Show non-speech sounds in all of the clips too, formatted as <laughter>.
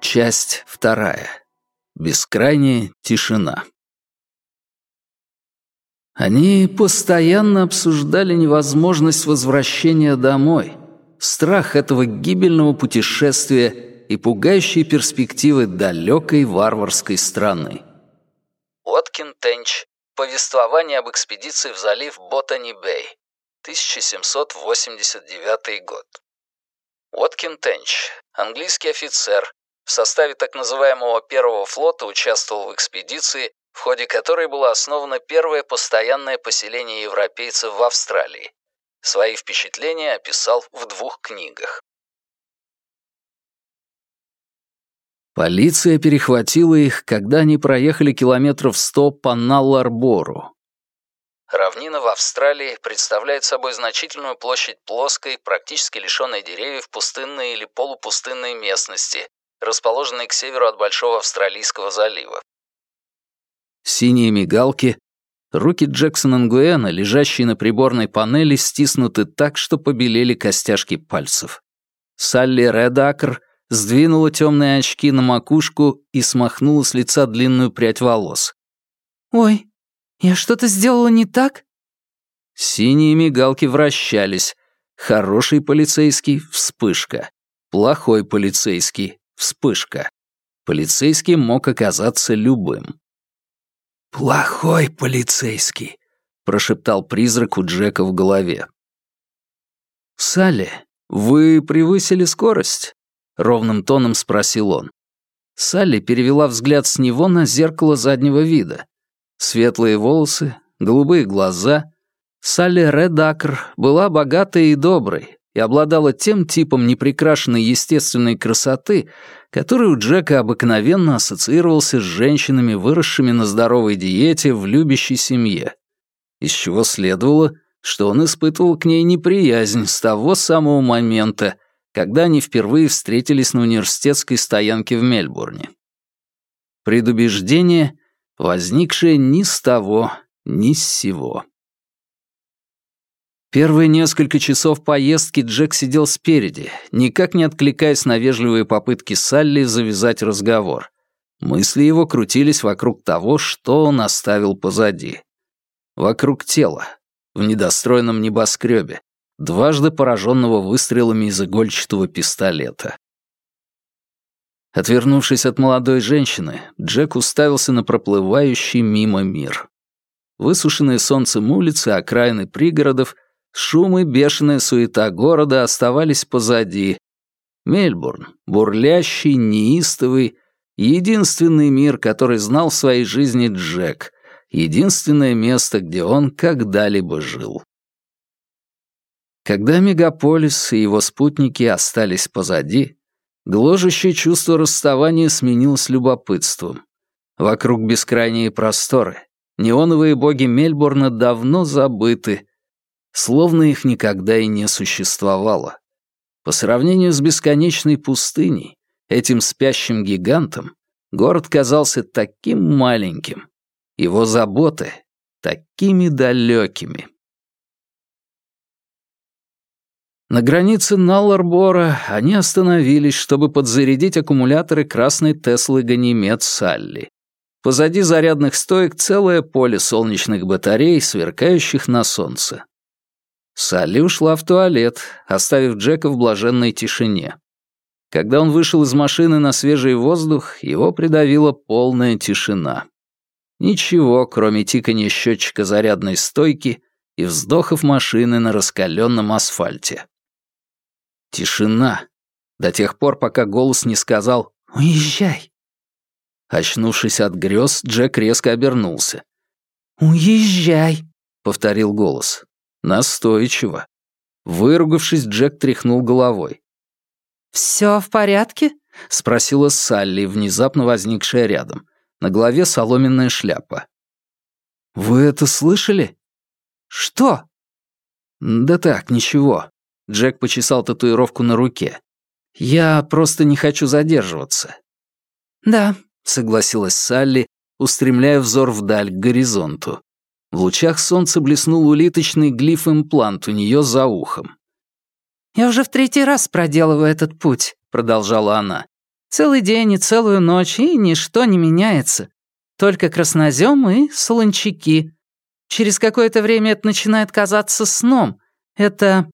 Часть вторая. Бескрайняя тишина. Они постоянно обсуждали невозможность возвращения домой, страх этого гибельного путешествия и пугающие перспективы далекой варварской страны. Уоткин Тенч. Повествование об экспедиции в залив Ботани-Бэй. 1789 год. Уоткин Тенч. Английский офицер. В составе так называемого Первого флота участвовал в экспедиции, в ходе которой было основано первое постоянное поселение европейцев в Австралии. Свои впечатления описал в двух книгах. Полиция перехватила их, когда они проехали километров сто по Налларбору. Равнина в Австралии представляет собой значительную площадь плоской, практически лишенной деревьев пустынной или полупустынной местности, расположенной к северу от Большого Австралийского залива. Синие мигалки, руки Джексона Нгуэна, лежащие на приборной панели, стиснуты так, что побелели костяшки пальцев. Салли Редакр сдвинула темные очки на макушку и смахнула с лица длинную прядь волос. «Ой, я что-то сделала не так?» Синие мигалки вращались. Хороший полицейский — вспышка. Плохой полицейский — вспышка. Полицейский мог оказаться любым. «Плохой полицейский», — прошептал призрак у Джека в голове. «Салли, вы превысили скорость?» — ровным тоном спросил он. Салли перевела взгляд с него на зеркало заднего вида. Светлые волосы, голубые глаза. Салли Редакр была богатой и доброй и обладала тем типом неприкрашенной естественной красоты, который у Джека обыкновенно ассоциировался с женщинами, выросшими на здоровой диете в любящей семье, из чего следовало, что он испытывал к ней неприязнь с того самого момента, когда они впервые встретились на университетской стоянке в Мельбурне. Предубеждение, возникшее ни с того, ни с сего. Первые несколько часов поездки Джек сидел спереди, никак не откликаясь на вежливые попытки Салли завязать разговор. Мысли его крутились вокруг того, что он оставил позади. Вокруг тела, в недостроенном небоскребе, дважды пораженного выстрелами из игольчатого пистолета. Отвернувшись от молодой женщины, Джек уставился на проплывающий мимо мир. Высушенные солнцем улицы, окраины пригородов — Шум и бешеная суета города оставались позади. Мельбурн, бурлящий, неистовый, единственный мир, который знал в своей жизни Джек, единственное место, где он когда-либо жил. Когда мегаполис и его спутники остались позади, гложущее чувство расставания сменилось любопытством. Вокруг бескрайние просторы. Неоновые боги Мельбурна давно забыты, словно их никогда и не существовало. По сравнению с бесконечной пустыней, этим спящим гигантом, город казался таким маленьким, его заботы такими далекими. На границе Налларбора они остановились, чтобы подзарядить аккумуляторы красной Теслы Ганимед Салли. Позади зарядных стоек целое поле солнечных батарей, сверкающих на солнце. Салли ушла в туалет, оставив Джека в блаженной тишине. Когда он вышел из машины на свежий воздух, его придавила полная тишина. Ничего, кроме тикания счетчика зарядной стойки и вздохов машины на раскаленном асфальте. Тишина. До тех пор, пока голос не сказал «Уезжай». Очнувшись от грез, Джек резко обернулся. «Уезжай», — повторил голос. Настойчиво. Выругавшись, Джек тряхнул головой. «Все в порядке?» — спросила Салли, внезапно возникшая рядом. На голове соломенная шляпа. «Вы это слышали?» «Что?» «Да так, ничего». Джек почесал татуировку на руке. «Я просто не хочу задерживаться». «Да», — согласилась Салли, устремляя взор вдаль к горизонту. В лучах солнца блеснул улиточный глиф-имплант у нее за ухом. «Я уже в третий раз проделываю этот путь», — продолжала она. «Целый день и целую ночь, и ничто не меняется. Только краснозем и солончаки. Через какое-то время это начинает казаться сном. Это,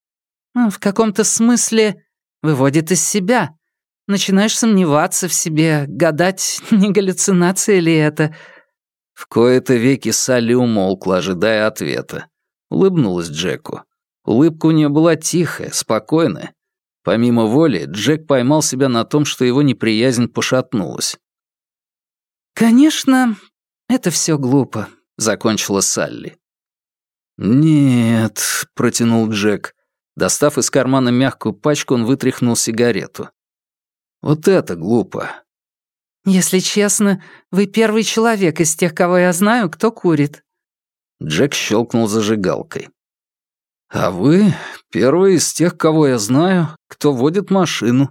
в каком-то смысле, выводит из себя. Начинаешь сомневаться в себе, гадать, <laughs> не галлюцинация ли это». В кои-то веки Салли умолкла, ожидая ответа. Улыбнулась Джеку. Улыбка у нее была тихая, спокойная. Помимо воли, Джек поймал себя на том, что его неприязнь пошатнулась. «Конечно, это все глупо», — закончила Салли. «Нет», — протянул Джек. Достав из кармана мягкую пачку, он вытряхнул сигарету. «Вот это глупо». «Если честно, вы первый человек из тех, кого я знаю, кто курит». Джек щелкнул зажигалкой. А вы первый из тех, кого я знаю, кто водит машину.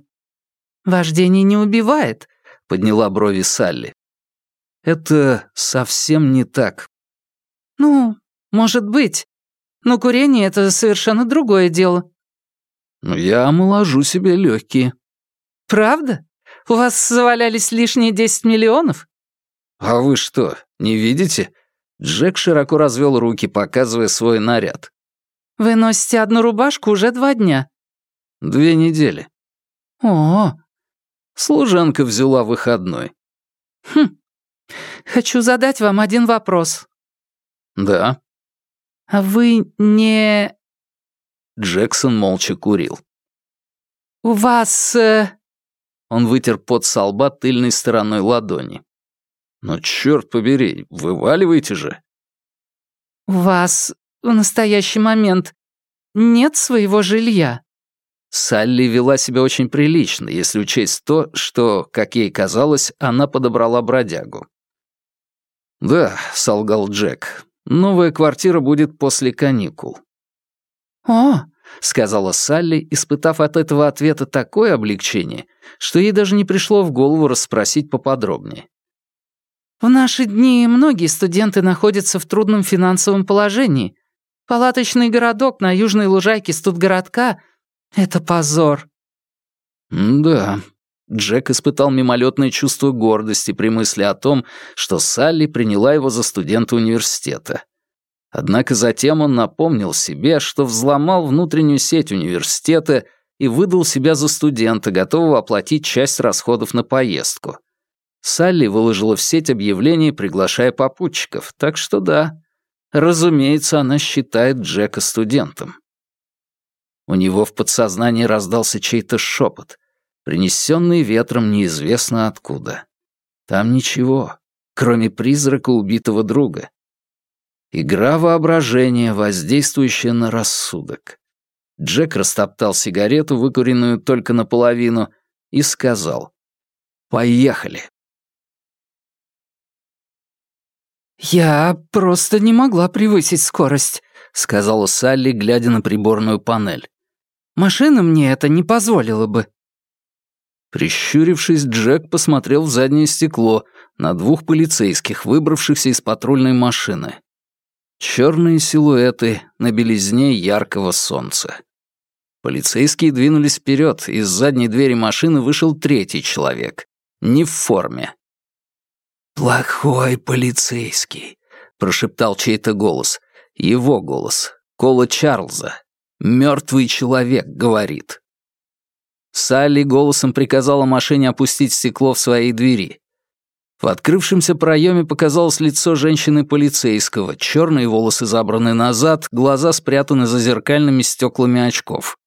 Вождение не убивает, подняла брови Салли. Это совсем не так. Ну, может быть. Но курение — это совершенно другое дело. Я омоложу себе легкие. Правда? У вас завалялись лишние десять миллионов? А вы что, не видите? Джек широко развел руки, показывая свой наряд. Вы носите одну рубашку уже два дня». «Две недели». «О, Служанка взяла выходной. Хм. Хочу задать вам один вопрос. Да. А вы не... Джексон молча курил. У вас... Э... Он вытер пот со лба тыльной стороной ладони. «Ну, черт побери, вываливайте же!» «У вас в настоящий момент нет своего жилья». Салли вела себя очень прилично, если учесть то, что, как ей казалось, она подобрала бродягу. «Да», — солгал Джек, — «новая квартира будет после каникул». «О», — сказала Салли, испытав от этого ответа такое облегчение, что ей даже не пришло в голову расспросить поподробнее. «В наши дни многие студенты находятся в трудном финансовом положении, Палаточный городок на южной лужайке студгородка — это позор». «Да». Джек испытал мимолетное чувство гордости при мысли о том, что Салли приняла его за студента университета. Однако затем он напомнил себе, что взломал внутреннюю сеть университета и выдал себя за студента, готового оплатить часть расходов на поездку. Салли выложила в сеть объявление, приглашая попутчиков, так что да, Разумеется, она считает Джека студентом. У него в подсознании раздался чей-то шепот, принесенный ветром неизвестно откуда. Там ничего, кроме призрака убитого друга. Игра воображения, воздействующая на рассудок. Джек растоптал сигарету, выкуренную только наполовину, и сказал «Поехали». «Я просто не могла превысить скорость», — сказала Салли, глядя на приборную панель. «Машина мне это не позволила бы». Прищурившись, Джек посмотрел в заднее стекло на двух полицейских, выбравшихся из патрульной машины. Черные силуэты на белизне яркого солнца. Полицейские двинулись вперед, из задней двери машины вышел третий человек. Не в форме, «Плохой полицейский», — прошептал чей-то голос. Его голос. Кола Чарльза. «Мертвый человек», — говорит. Салли голосом приказала машине опустить стекло в своей двери. В открывшемся проеме показалось лицо женщины-полицейского, черные волосы забраны назад, глаза спрятаны за зеркальными стеклами очков.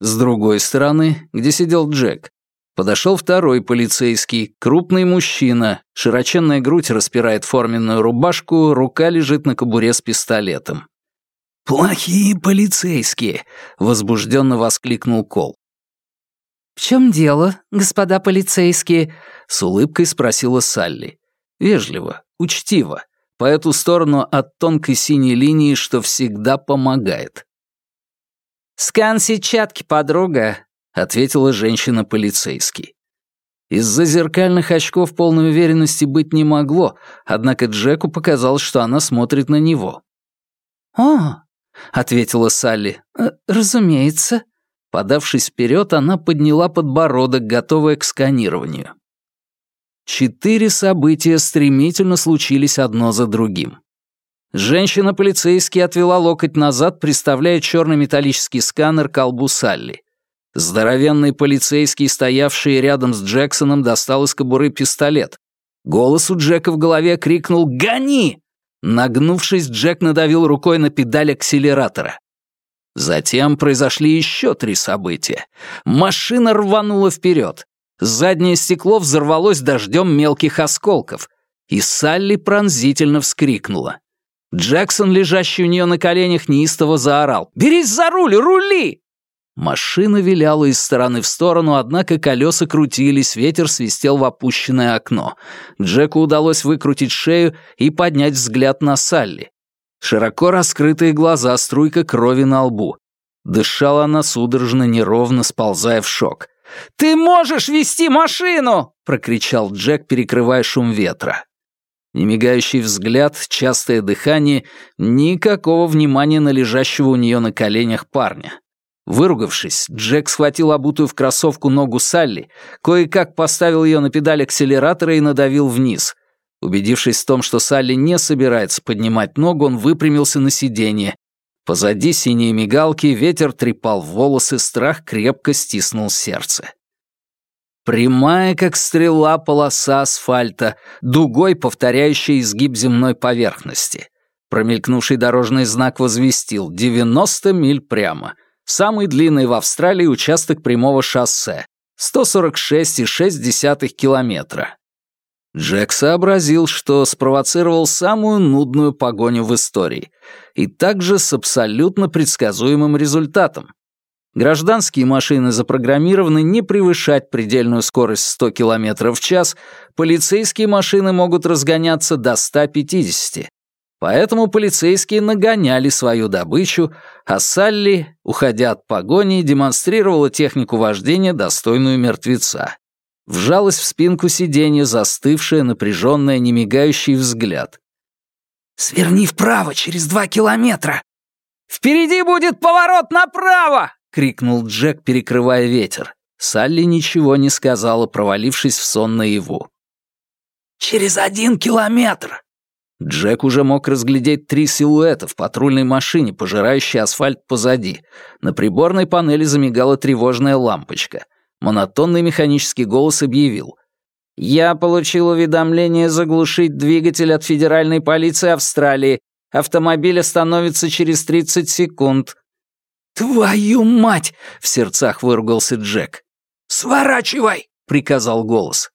С другой стороны, где сидел Джек, Подошел второй полицейский, крупный мужчина, широченная грудь распирает форменную рубашку, рука лежит на кобуре с пистолетом. «Плохие полицейские!» — возбужденно воскликнул Кол. «В чем дело, господа полицейские?» — с улыбкой спросила Салли. Вежливо, учтиво, по эту сторону от тонкой синей линии, что всегда помогает. «Скан сетчатки, подруга», ответила женщина-полицейский. Из-за зеркальных очков полной уверенности быть не могло, однако Джеку показалось, что она смотрит на него. «О», — ответила Салли, «э, — «разумеется». Подавшись вперед, она подняла подбородок, готовая к сканированию. Четыре события стремительно случились одно за другим. Женщина-полицейский отвела локоть назад, приставляя черный металлический сканер к колбу Салли. Здоровенный полицейский, стоявший рядом с Джексоном, достал из кобуры пистолет. Голос у Джека в голове крикнул «Гони!». Нагнувшись, Джек надавил рукой на педаль акселератора. Затем произошли еще три события. Машина рванула вперед. Заднее стекло взорвалось дождем мелких осколков. И Салли пронзительно вскрикнула. Джексон, лежащий у нее на коленях, неистово заорал. «Берись за руль, рули!» Машина виляла из стороны в сторону, однако колеса крутились, ветер свистел в опущенное окно. Джеку удалось выкрутить шею и поднять взгляд на Салли. Широко раскрытые глаза, струйка крови на лбу. Дышала она судорожно, неровно, сползая в шок. «Ты можешь вести машину!» — прокричал Джек, перекрывая шум ветра. Немигающий взгляд, частое дыхание, никакого внимания на лежащего у нее на коленях парня. Выругавшись, Джек схватил обутую в кроссовку ногу Салли, кое-как поставил ее на педаль акселератора и надавил вниз. Убедившись в том, что Салли не собирается поднимать ногу, он выпрямился на сиденье. Позади синие мигалки, ветер трепал волосы, страх крепко стиснул сердце. Прямая, как стрела, полоса асфальта, дугой повторяющая изгиб земной поверхности. Промелькнувший дорожный знак возвестил 90 миль прямо. Самый длинный в Австралии участок прямого шоссе. 146,6 километра. Джек сообразил, что спровоцировал самую нудную погоню в истории. И также с абсолютно предсказуемым результатом. Гражданские машины запрограммированы не превышать предельную скорость 100 км в час, полицейские машины могут разгоняться до 150. Поэтому полицейские нагоняли свою добычу, а Салли, уходя от погони, демонстрировала технику вождения, достойную мертвеца. Вжалась в спинку сиденья, застывшая, напряженная, немигающий взгляд. «Сверни вправо через два километра!» «Впереди будет поворот направо!» крикнул Джек, перекрывая ветер. Салли ничего не сказала, провалившись в сон наяву. «Через один километр!» Джек уже мог разглядеть три силуэта в патрульной машине, пожирающей асфальт позади. На приборной панели замигала тревожная лампочка. Монотонный механический голос объявил. «Я получил уведомление заглушить двигатель от Федеральной полиции Австралии. Автомобиль остановится через 30 секунд. «Твою мать!» — в сердцах выругался Джек. «Сворачивай!» — приказал голос.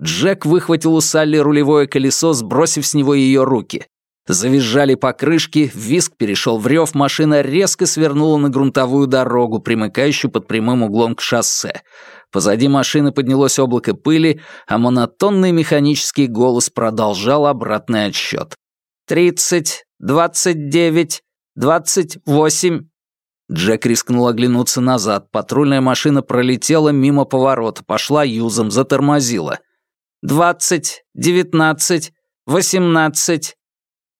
Джек выхватил у Салли рулевое колесо, сбросив с него ее руки. Завизжали покрышки, виск перешел в рев, машина резко свернула на грунтовую дорогу, примыкающую под прямым углом к шоссе. Позади машины поднялось облако пыли, а монотонный механический голос продолжал обратный отсчет. «Тридцать, двадцать девять, двадцать восемь, Джек рискнул оглянуться назад. Патрульная машина пролетела мимо поворота, пошла юзом, затормозила. «Двадцать, девятнадцать, восемнадцать».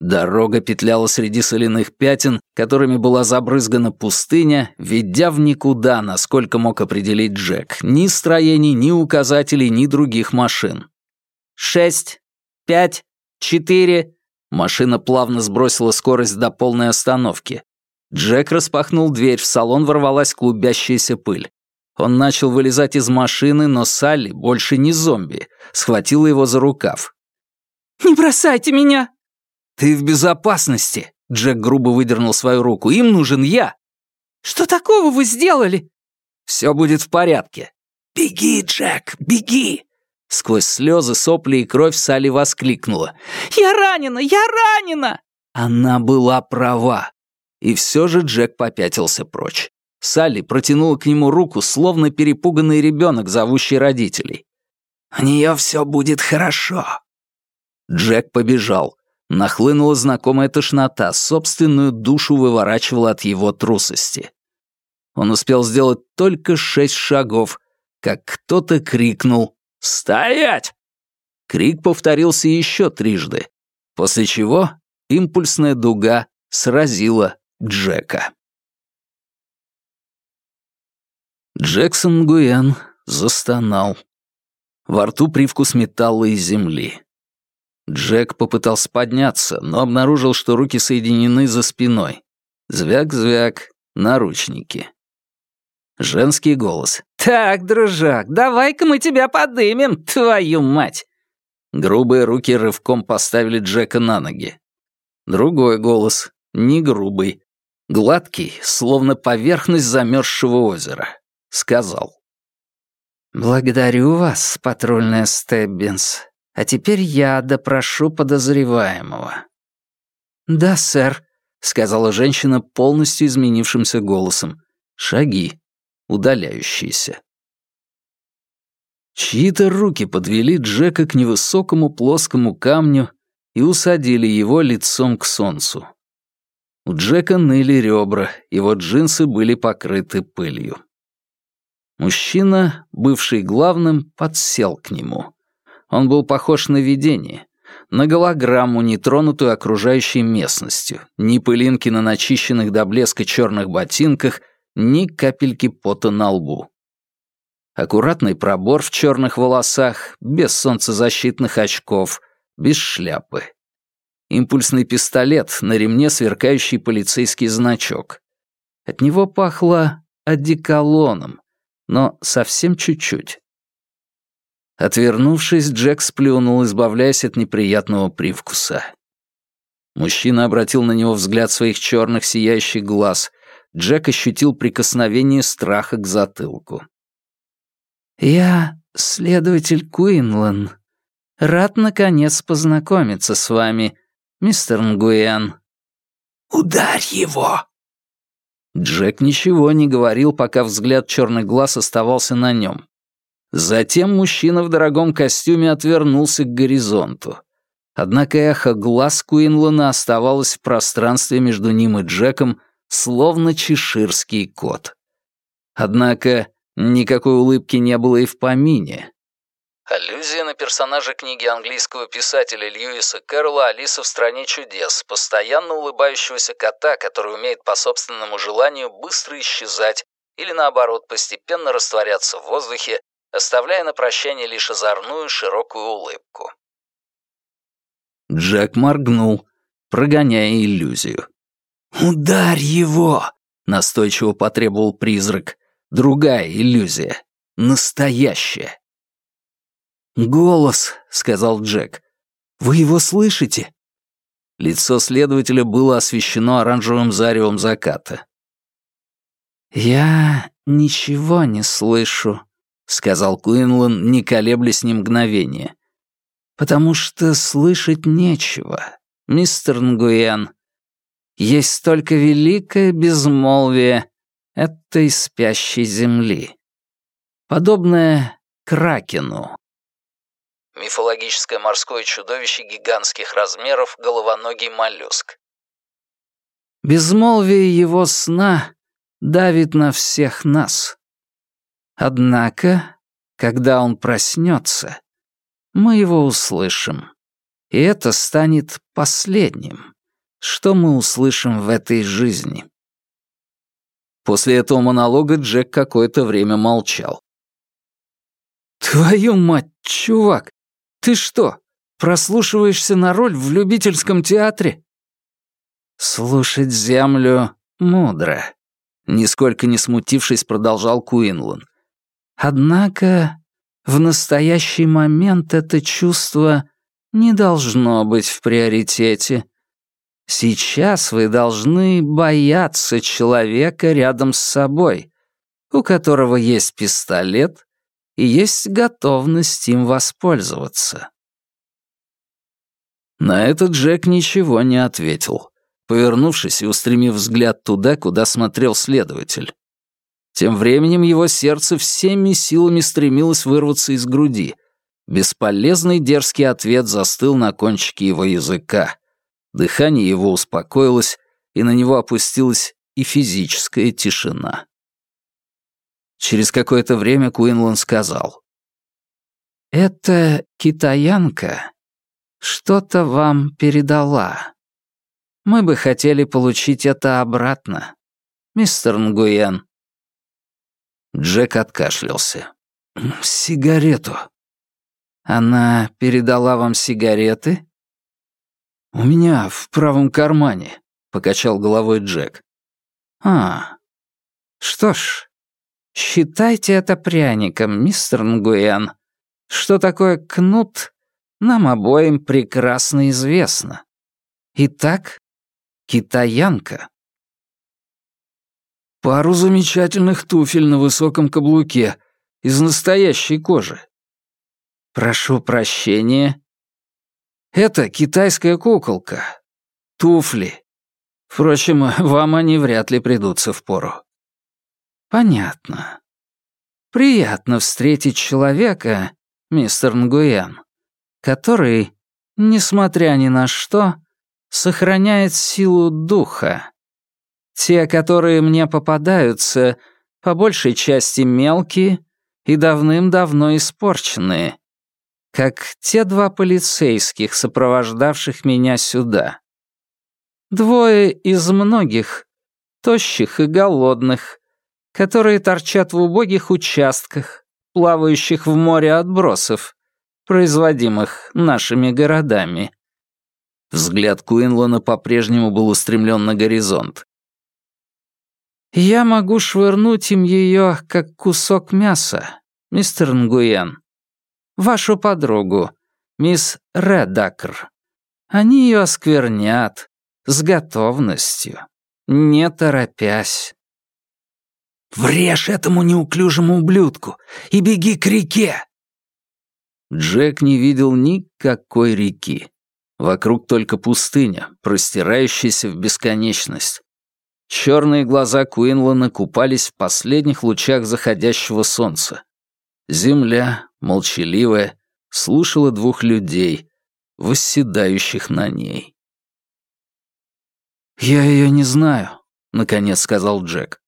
Дорога петляла среди соляных пятен, которыми была забрызгана пустыня, ведя в никуда, насколько мог определить Джек. Ни строений, ни указателей, ни других машин. «Шесть, пять, четыре...» Машина плавно сбросила скорость до полной остановки. Джек распахнул дверь, в салон ворвалась клубящаяся пыль. Он начал вылезать из машины, но Салли, больше не зомби, схватила его за рукав. «Не бросайте меня!» «Ты в безопасности!» Джек грубо выдернул свою руку. «Им нужен я!» «Что такого вы сделали?» «Все будет в порядке». «Беги, Джек, беги!» Сквозь слезы, сопли и кровь Салли воскликнула. «Я ранена! Я ранена!» Она была права. И все же Джек попятился прочь. Салли протянула к нему руку, словно перепуганный ребенок, зовущий родителей. «У нее все будет хорошо». Джек побежал. Нахлынула знакомая тошнота, собственную душу выворачивала от его трусости. Он успел сделать только шесть шагов, как кто-то крикнул «Стоять!». Крик повторился еще трижды, после чего импульсная дуга сразила Джека. Джексон Гуэн застонал. Во рту привкус металла и земли. Джек попытался подняться, но обнаружил, что руки соединены за спиной. Звяк-звяк, наручники. Женский голос. «Так, дружок, давай-ка мы тебя подымем, твою мать!» Грубые руки рывком поставили Джека на ноги. Другой голос, не грубый, гладкий, словно поверхность замерзшего озера, сказал. «Благодарю вас, патрульная Стеббинс. А теперь я допрошу подозреваемого». «Да, сэр», — сказала женщина полностью изменившимся голосом. Шаги удаляющиеся. Чьи-то руки подвели Джека к невысокому плоскому камню и усадили его лицом к солнцу. У Джека ныли ребра, его джинсы были покрыты пылью. Мужчина, бывший главным, подсел к нему. Он был похож на видение, на голограмму, нетронутую окружающей местностью, ни пылинки на начищенных до блеска черных ботинках — ни капельки пота на лбу. Аккуратный пробор в черных волосах, без солнцезащитных очков, без шляпы. Импульсный пистолет, на ремне сверкающий полицейский значок. От него пахло одеколоном, но совсем чуть-чуть. Отвернувшись, Джек сплюнул, избавляясь от неприятного привкуса. Мужчина обратил на него взгляд своих черных сияющих глаз, Джек ощутил прикосновение страха к затылку. «Я следователь Куинлан. Рад, наконец, познакомиться с вами, мистер Нгуэн». «Ударь его!» Джек ничего не говорил, пока взгляд черных глаз оставался на нем. Затем мужчина в дорогом костюме отвернулся к горизонту. Однако эхо глаз Куинлана оставалось в пространстве между ним и Джеком, словно чеширский кот. Однако никакой улыбки не было и в помине. Аллюзия на персонажа книги английского писателя Льюиса Кэрролла «Алиса в стране чудес», постоянно улыбающегося кота, который умеет по собственному желанию быстро исчезать или, наоборот, постепенно растворяться в воздухе, оставляя на прощание лишь озорную широкую улыбку. Джек моргнул, прогоняя иллюзию. «Ударь его!» — настойчиво потребовал призрак. Другая иллюзия. Настоящая. «Голос», — сказал Джек. «Вы его слышите?» Лицо следователя было освещено оранжевым заревом заката. «Я ничего не слышу», — сказал Куинлан, не колеблясь ни мгновения. «Потому что слышать нечего, мистер Нгуен есть только великое безмолвие этой спящей земли, подобное Кракену. Мифологическое морское чудовище гигантских размеров, головоногий моллюск. Безмолвие его сна давит на всех нас. Однако, когда он проснется, мы его услышим, и это станет последним что мы услышим в этой жизни. После этого монолога Джек какое-то время молчал. «Твою мать, чувак! Ты что, прослушиваешься на роль в любительском театре?» «Слушать землю мудро», — нисколько не смутившись, продолжал Куинлан. «Однако в настоящий момент это чувство не должно быть в приоритете. Сейчас вы должны бояться человека рядом с собой, у которого есть пистолет и есть готовность им воспользоваться. На это Джек ничего не ответил, повернувшись и устремив взгляд туда, куда смотрел следователь. Тем временем его сердце всеми силами стремилось вырваться из груди. Бесполезный дерзкий ответ застыл на кончике его языка. Дыхание его успокоилось, и на него опустилась и физическая тишина. Через какое-то время Куинлан сказал. «Эта китаянка что-то вам передала. Мы бы хотели получить это обратно, мистер Нгуен». Джек откашлялся. «Сигарету». «Она передала вам сигареты?» «У меня в правом кармане», — покачал головой Джек. «А, что ж, считайте это пряником, мистер Нгуэн. Что такое кнут, нам обоим прекрасно известно. Итак, китаянка». «Пару замечательных туфель на высоком каблуке, из настоящей кожи». «Прошу прощения». «Это китайская куколка. Туфли. Впрочем, вам они вряд ли придутся в пору». «Понятно. Приятно встретить человека, мистер Нгуен, который, несмотря ни на что, сохраняет силу духа. Те, которые мне попадаются, по большей части мелкие и давным-давно испорченные, как те два полицейских, сопровождавших меня сюда. Двое из многих, тощих и голодных, которые торчат в убогих участках, плавающих в море отбросов, производимых нашими городами. Взгляд Куинлона по-прежнему был устремлен на горизонт. «Я могу швырнуть им ее, как кусок мяса, мистер Нгуен. Вашу подругу, мисс Редакр. Они ее осквернят, с готовностью, не торопясь». «Врежь этому неуклюжему ублюдку и беги к реке!» Джек не видел никакой реки. Вокруг только пустыня, простирающаяся в бесконечность. Черные глаза Куинлана купались в последних лучах заходящего солнца. Земля, молчаливая, слушала двух людей, восседающих на ней. «Я ее не знаю», — наконец сказал Джек.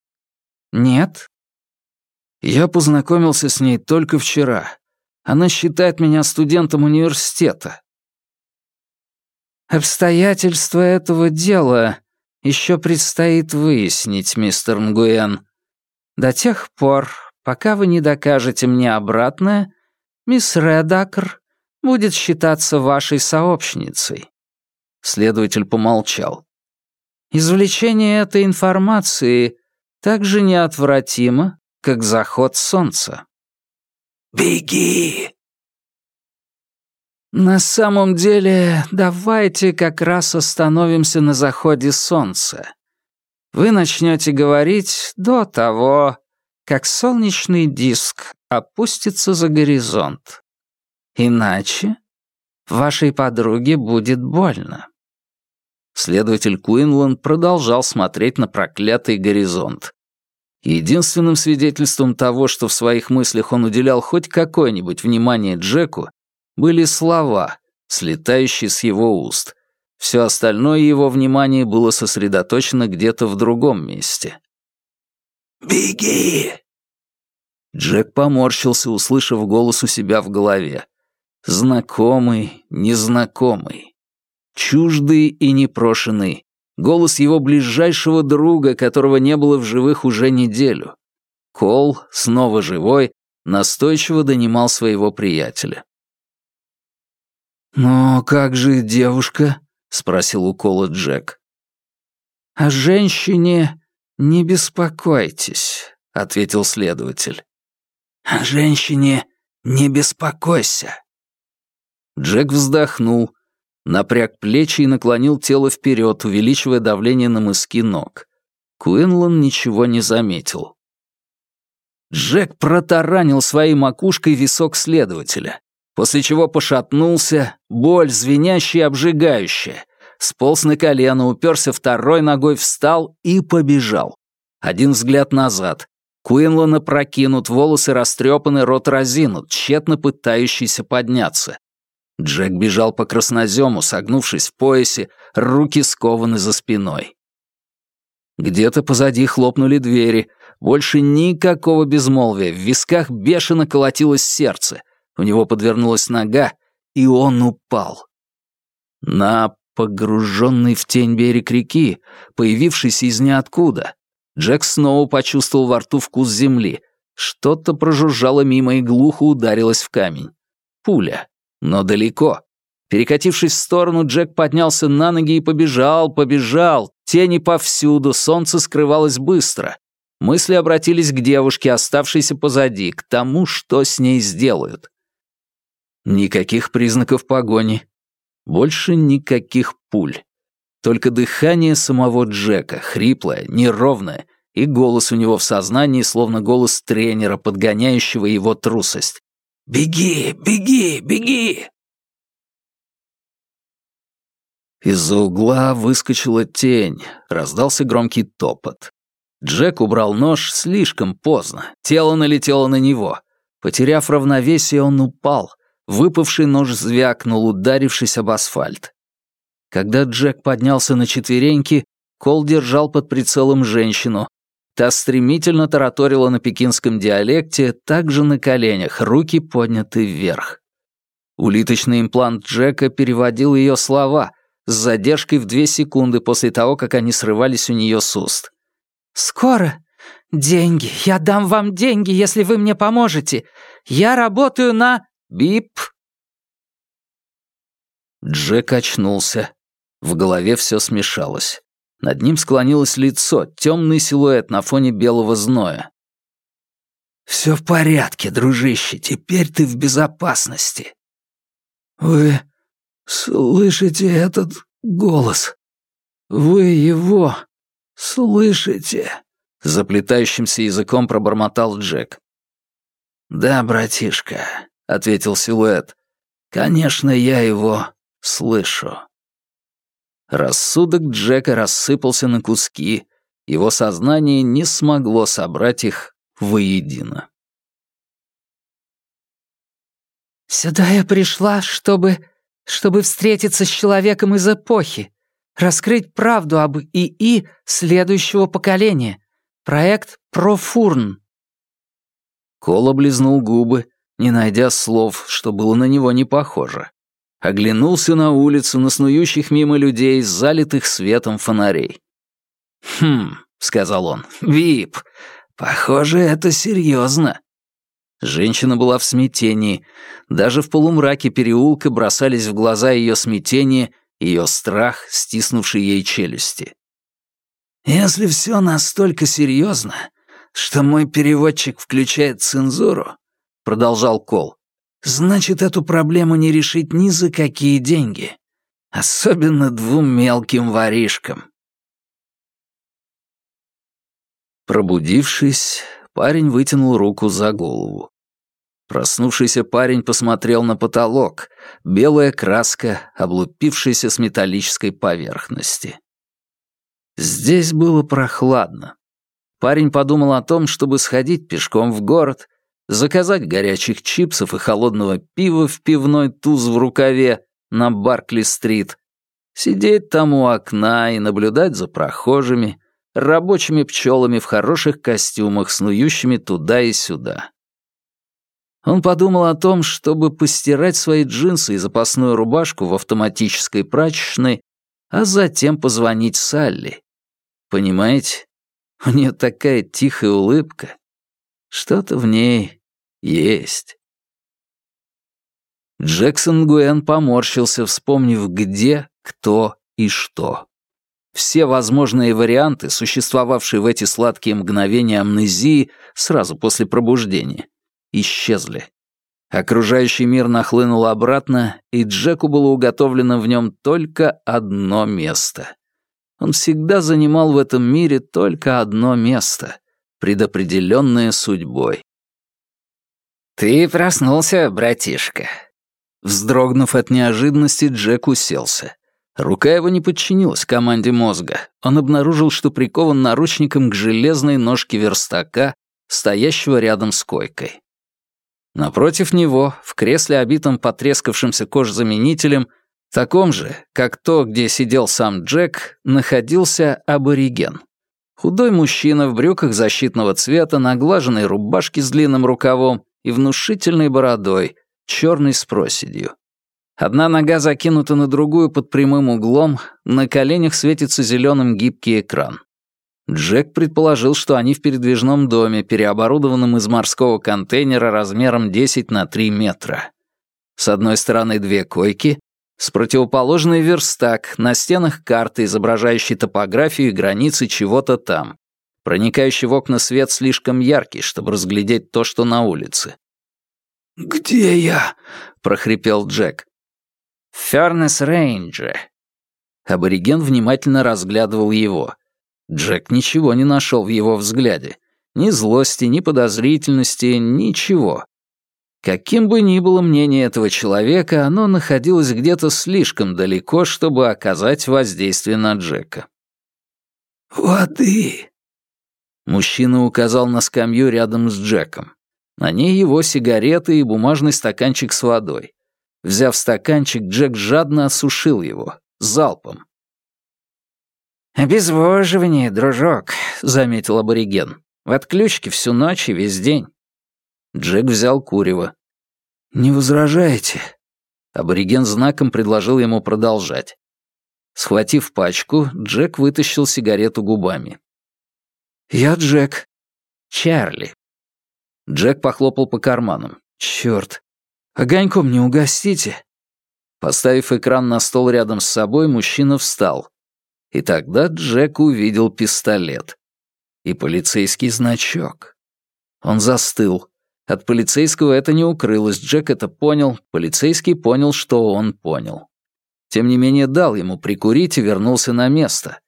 «Нет?» «Я познакомился с ней только вчера. Она считает меня студентом университета». «Обстоятельства этого дела еще предстоит выяснить, мистер Нгуэн. До тех пор, пока вы не докажете мне обратное, мисс Редакр будет считаться вашей сообщницей». Следователь помолчал. «Извлечение этой информации так же неотвратимо, как заход солнца». «Беги!» На самом деле, давайте как раз остановимся на заходе солнца. Вы начнете говорить до того, как солнечный диск опустится за горизонт. Иначе вашей подруге будет больно. Следователь Куинлан продолжал смотреть на проклятый горизонт. Единственным свидетельством того, что в своих мыслях он уделял хоть какое-нибудь внимание Джеку, были слова, слетающие с его уст. Все остальное его внимание было сосредоточено где-то в другом месте. «Беги!» Джек поморщился, услышав голос у себя в голове. Знакомый, незнакомый. Чуждый и непрошенный. Голос его ближайшего друга, которого не было в живых уже неделю. Кол, снова живой, настойчиво донимал своего приятеля. «Но как же девушка?» — спросил у Кола Джек. «О женщине не беспокойтесь», — ответил следователь. «О женщине не беспокойся». Джек вздохнул, напряг плечи и наклонил тело вперед, увеличивая давление на мыски ног. Куинлан ничего не заметил. Джек протаранил своей макушкой висок следователя после чего пошатнулся, боль звенящая и обжигающая. Сполз на колено, уперся второй ногой, встал и побежал. Один взгляд назад. Куинлана прокинут, волосы растрепаны, рот разинут, тщетно пытающийся подняться. Джек бежал по краснозему, согнувшись в поясе, руки скованы за спиной. Где-то позади хлопнули двери. Больше никакого безмолвия. В висках бешено колотилось сердце. У него подвернулась нога, и он упал. На погруженный в тень берег реки, появившийся из ниоткуда, Джек снова почувствовал во рту вкус земли, Что-то прожужжало мимо и глухо ударилось в камень. Пуля. Но далеко. Перекатившись в сторону, Джек поднялся на ноги и побежал, побежал. Тени повсюду, солнце скрывалось быстро. Мысли обратились к девушке, оставшейся позади, к тому, что с ней сделают. Никаких признаков погони. Больше никаких пуль. Только дыхание самого Джека, хриплое, неровное, и голос у него в сознании, словно голос тренера, подгоняющего его трусость. «Беги, беги, беги!» Из-за угла выскочила тень, раздался громкий топот. Джек убрал нож слишком поздно, тело налетело на него. Потеряв равновесие, он упал. Выпавший нож звякнул, ударившись об асфальт. Когда Джек поднялся на четвереньки, Кол держал под прицелом женщину. Та стремительно тараторила на пекинском диалекте, также на коленях, руки подняты вверх. Улиточный имплант Джека переводил ее слова, с задержкой в две секунды после того, как они срывались у нее с уст. «Скоро. Деньги. Я дам вам деньги, если вы мне поможете. Я работаю на...» «Бип!» Джек очнулся. В голове все смешалось. Над ним склонилось лицо, темный силуэт на фоне белого зноя. «Все в порядке, дружище, теперь ты в безопасности». «Вы слышите этот голос? Вы его слышите?» Заплетающимся языком пробормотал Джек. «Да, братишка», — ответил силуэт. «Конечно, я его слышу». Рассудок Джека рассыпался на куски, его сознание не смогло собрать их воедино. «Сюда я пришла, чтобы... чтобы встретиться с человеком из эпохи, раскрыть правду об ИИ следующего поколения. Проект «Профурн». Кол облизнул губы, не найдя слов, что было на него не похоже. Оглянулся на улицу, на снующих мимо людей, залитых светом фонарей. «Хм», — сказал он, — «Вип, похоже, это серьезно». Женщина была в смятении. Даже в полумраке переулка бросались в глаза ее смятение, ее страх, стиснувший ей челюсти. «Если все настолько серьезно, что мой переводчик включает цензуру», — продолжал Кол, Значит, эту проблему не решить ни за какие деньги. Особенно двум мелким воришкам. Пробудившись, парень вытянул руку за голову. Проснувшийся парень посмотрел на потолок, белая краска, облупившаяся с металлической поверхности. Здесь было прохладно. Парень подумал о том, чтобы сходить пешком в город заказать горячих чипсов и холодного пива в пивной туз в рукаве на Баркли-стрит, сидеть там у окна и наблюдать за прохожими, рабочими пчелами в хороших костюмах, снующими туда и сюда. Он подумал о том, чтобы постирать свои джинсы и запасную рубашку в автоматической прачечной, а затем позвонить Салли. Понимаете, у нее такая тихая улыбка. Что-то в ней есть. Джексон Гуэн поморщился, вспомнив, где, кто и что. Все возможные варианты, существовавшие в эти сладкие мгновения амнезии сразу после пробуждения, исчезли. Окружающий мир нахлынул обратно, и Джеку было уготовлено в нем только одно место. Он всегда занимал в этом мире только одно место, предопределенное судьбой. «Ты проснулся, братишка?» Вздрогнув от неожиданности, Джек уселся. Рука его не подчинилась команде мозга. Он обнаружил, что прикован наручником к железной ножке верстака, стоящего рядом с койкой. Напротив него, в кресле, обитом потрескавшимся кожзаменителем, таком же, как то, где сидел сам Джек, находился абориген. Худой мужчина в брюках защитного цвета, наглаженной рубашке с длинным рукавом и внушительной бородой, черной с проседью. Одна нога закинута на другую под прямым углом, на коленях светится зеленым гибкий экран. Джек предположил, что они в передвижном доме, переоборудованном из морского контейнера размером 10 на 3 метра. С одной стороны две койки, с противоположной верстак, на стенах карты, изображающей топографию и границы чего-то там. Проникающий в окна свет слишком яркий, чтобы разглядеть то, что на улице. «Где я?» — прохрипел Джек. «Фернес Рейнджи». Абориген внимательно разглядывал его. Джек ничего не нашел в его взгляде. Ни злости, ни подозрительности, ничего. Каким бы ни было мнение этого человека, оно находилось где-то слишком далеко, чтобы оказать воздействие на Джека. «Воды!» Мужчина указал на скамью рядом с Джеком. На ней его сигареты и бумажный стаканчик с водой. Взяв стаканчик, Джек жадно осушил его, залпом. «Обезвоживание, дружок», — заметил абориген. «В отключке всю ночь и весь день». Джек взял курево. «Не возражаете?» Абориген знаком предложил ему продолжать. Схватив пачку, Джек вытащил сигарету губами. «Я Джек». «Чарли». Джек похлопал по карманам. «Чёрт. Огоньком не угостите?» Поставив экран на стол рядом с собой, мужчина встал. И тогда Джек увидел пистолет. И полицейский значок. Он застыл. От полицейского это не укрылось, Джек это понял, полицейский понял, что он понял. Тем не менее дал ему прикурить и вернулся на место.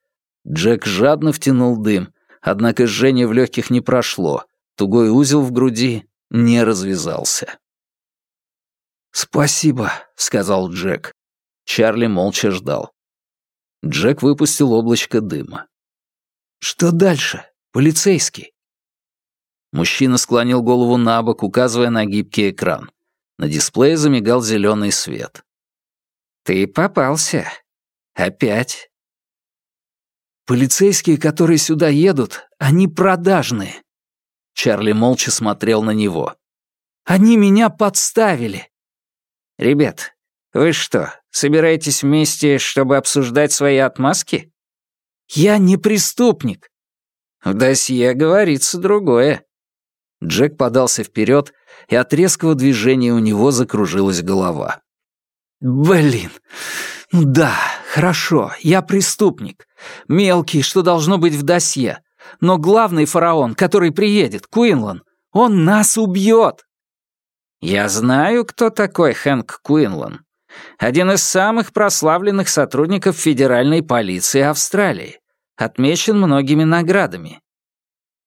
Джек жадно втянул дым, Однако жжение в легких не прошло, тугой узел в груди не развязался. «Спасибо», — сказал Джек. Чарли молча ждал. Джек выпустил облачко дыма. «Что дальше? Полицейский?» Мужчина склонил голову на бок, указывая на гибкий экран. На дисплее замигал зеленый свет. «Ты попался. Опять». Полицейские, которые сюда едут, они продажные. Чарли молча смотрел на него. Они меня подставили. Ребят, вы что, собираетесь вместе, чтобы обсуждать свои отмазки? Я не преступник. В досье говорится другое. Джек подался вперед, и от резкого движения у него закружилась голова. Блин, да, хорошо, я преступник. Мелкий, что должно быть в досье. Но главный фараон, который приедет, Куинлан, он нас убьет. Я знаю, кто такой Хэнк Куинлан. Один из самых прославленных сотрудников федеральной полиции Австралии. Отмечен многими наградами.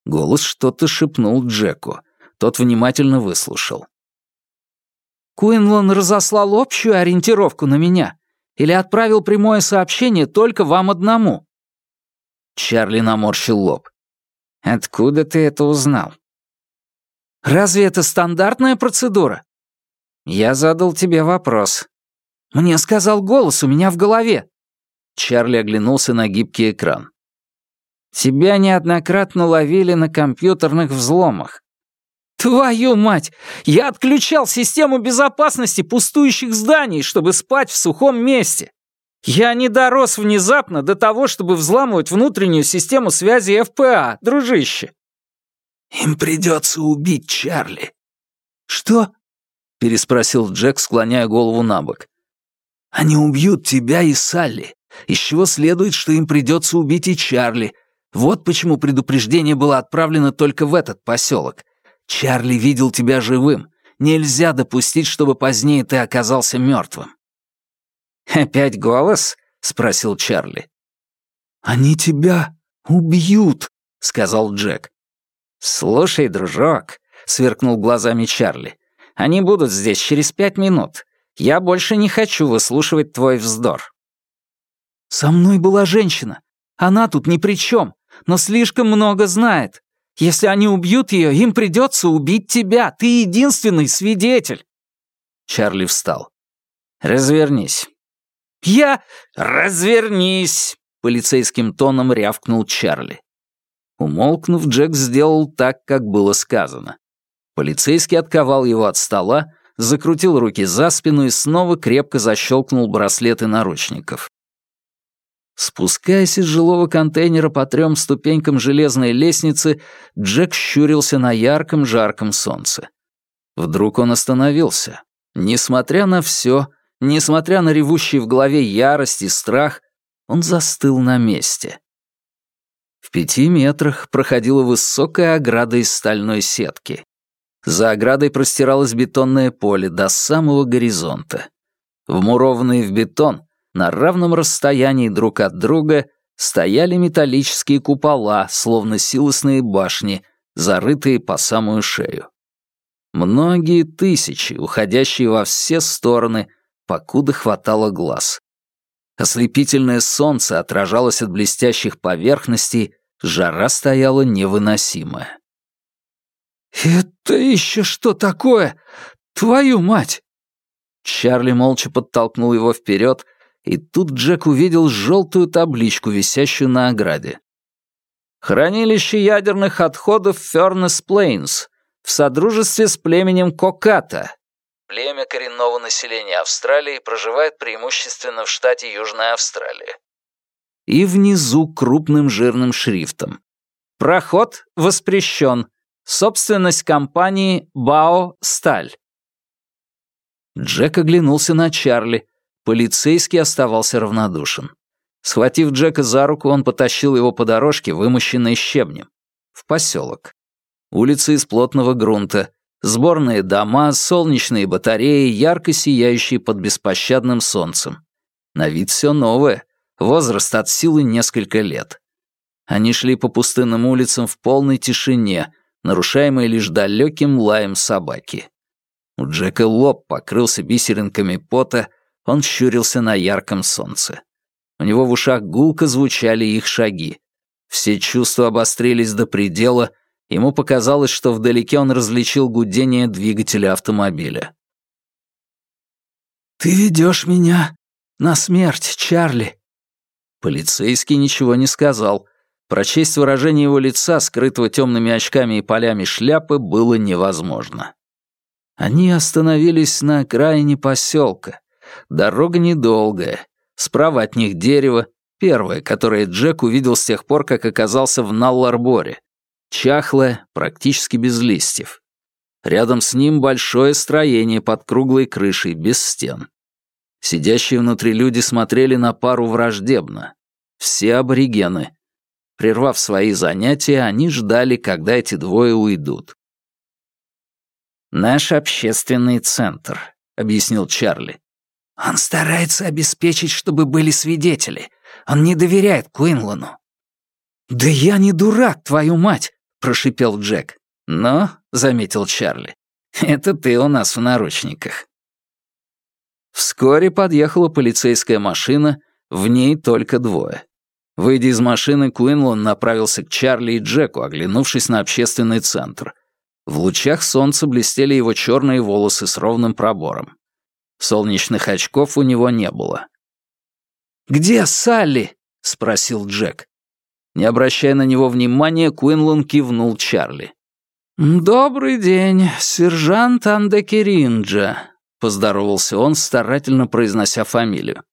Голос что-то шепнул Джеку. Тот внимательно выслушал. Куинлан разослал общую ориентировку на меня или отправил прямое сообщение только вам одному?» Чарли наморщил лоб. «Откуда ты это узнал?» «Разве это стандартная процедура?» «Я задал тебе вопрос». «Мне сказал голос у меня в голове». Чарли оглянулся на гибкий экран. «Тебя неоднократно ловили на компьютерных взломах. «Твою мать! Я отключал систему безопасности пустующих зданий, чтобы спать в сухом месте. Я не дорос внезапно до того, чтобы взламывать внутреннюю систему связи ФПА, дружище». «Им придется убить Чарли». «Что?» — переспросил Джек, склоняя голову на бок. «Они убьют тебя и Салли, из чего следует, что им придется убить и Чарли. Вот почему предупреждение было отправлено только в этот поселок. Чарли видел тебя живым. Нельзя допустить, чтобы позднее ты оказался мертвым. «Опять голос?» — спросил Чарли. «Они тебя убьют», — сказал Джек. «Слушай, дружок», — сверкнул глазами Чарли, — «они будут здесь через пять минут. Я больше не хочу выслушивать твой вздор». «Со мной была женщина. Она тут ни при чем, но слишком много знает. Если они убьют ее, им придется убить тебя. Ты единственный свидетель». Чарли встал. «Развернись». «Я...» «Развернись!» — полицейским тоном рявкнул Чарли. Умолкнув, Джек сделал так, как было сказано. Полицейский отковал его от стола, закрутил руки за спину и снова крепко защелкнул браслеты наручников. Спускаясь из жилого контейнера по трем ступенькам железной лестницы, Джек щурился на ярком жарком солнце. Вдруг он остановился. Несмотря на все, несмотря на ревущий в голове ярость и страх, он застыл на месте. В пяти метрах проходила высокая ограда из стальной сетки. За оградой простиралось бетонное поле до самого горизонта. Вмурованные в бетон, на равном расстоянии друг от друга, стояли металлические купола, словно силосные башни, зарытые по самую шею. Многие тысячи, уходящие во все стороны, покуда хватало глаз. Ослепительное солнце отражалось от блестящих поверхностей, жара стояла невыносимая. «Это еще что такое? Твою мать!» Чарли молча подтолкнул его вперед, и тут Джек увидел желтую табличку, висящую на ограде. «Хранилище ядерных отходов Фернес Плейнс в содружестве с племенем Коката». Племя коренного населения Австралии проживает преимущественно в штате Южная Австралия. И внизу крупным жирным шрифтом. «Проход воспрещен. Собственность компании «Бао Сталь». Джек оглянулся на Чарли. Полицейский оставался равнодушен. Схватив Джека за руку, он потащил его по дорожке, вымощенной щебнем, в поселок. Улицы из плотного грунта, сборные дома, солнечные батареи, ярко сияющие под беспощадным солнцем. На вид все новое, возраст от силы несколько лет. Они шли по пустынным улицам в полной тишине, нарушаемой лишь далеким лаем собаки. У Джека лоб покрылся бисеринками пота, он щурился на ярком солнце. У него в ушах гулко звучали их шаги. Все чувства обострились до предела, ему показалось, что вдалеке он различил гудение двигателя автомобиля. «Ты ведешь меня на смерть, Чарли!» Полицейский ничего не сказал. Прочесть выражение его лица, скрытого темными очками и полями шляпы, было невозможно. Они остановились на окраине поселка. Дорога недолгая. Справа от них дерево, первое, которое Джек увидел с тех пор, как оказался в Налларборе. Чахлое, практически без листьев. Рядом с ним большое строение под круглой крышей, без стен. Сидящие внутри люди смотрели на пару враждебно. Все аборигены. Прервав свои занятия, они ждали, когда эти двое уйдут. «Наш общественный центр», — объяснил Чарли. «Он старается обеспечить, чтобы были свидетели. Он не доверяет Куинлану». «Да я не дурак, твою мать!» — прошипел Джек. «Но», — заметил Чарли, — «это ты у нас в наручниках». Вскоре подъехала полицейская машина, в ней только двое. Выйдя из машины, Куинлан направился к Чарли и Джеку, оглянувшись на общественный центр. В лучах солнца блестели его черные волосы с ровным пробором. Солнечных очков у него не было. «Где Салли?» — спросил Джек. Не обращая на него внимания, Куинлан кивнул Чарли. «Добрый день, сержант Андекеринджа», — поздоровался он, старательно произнося фамилию.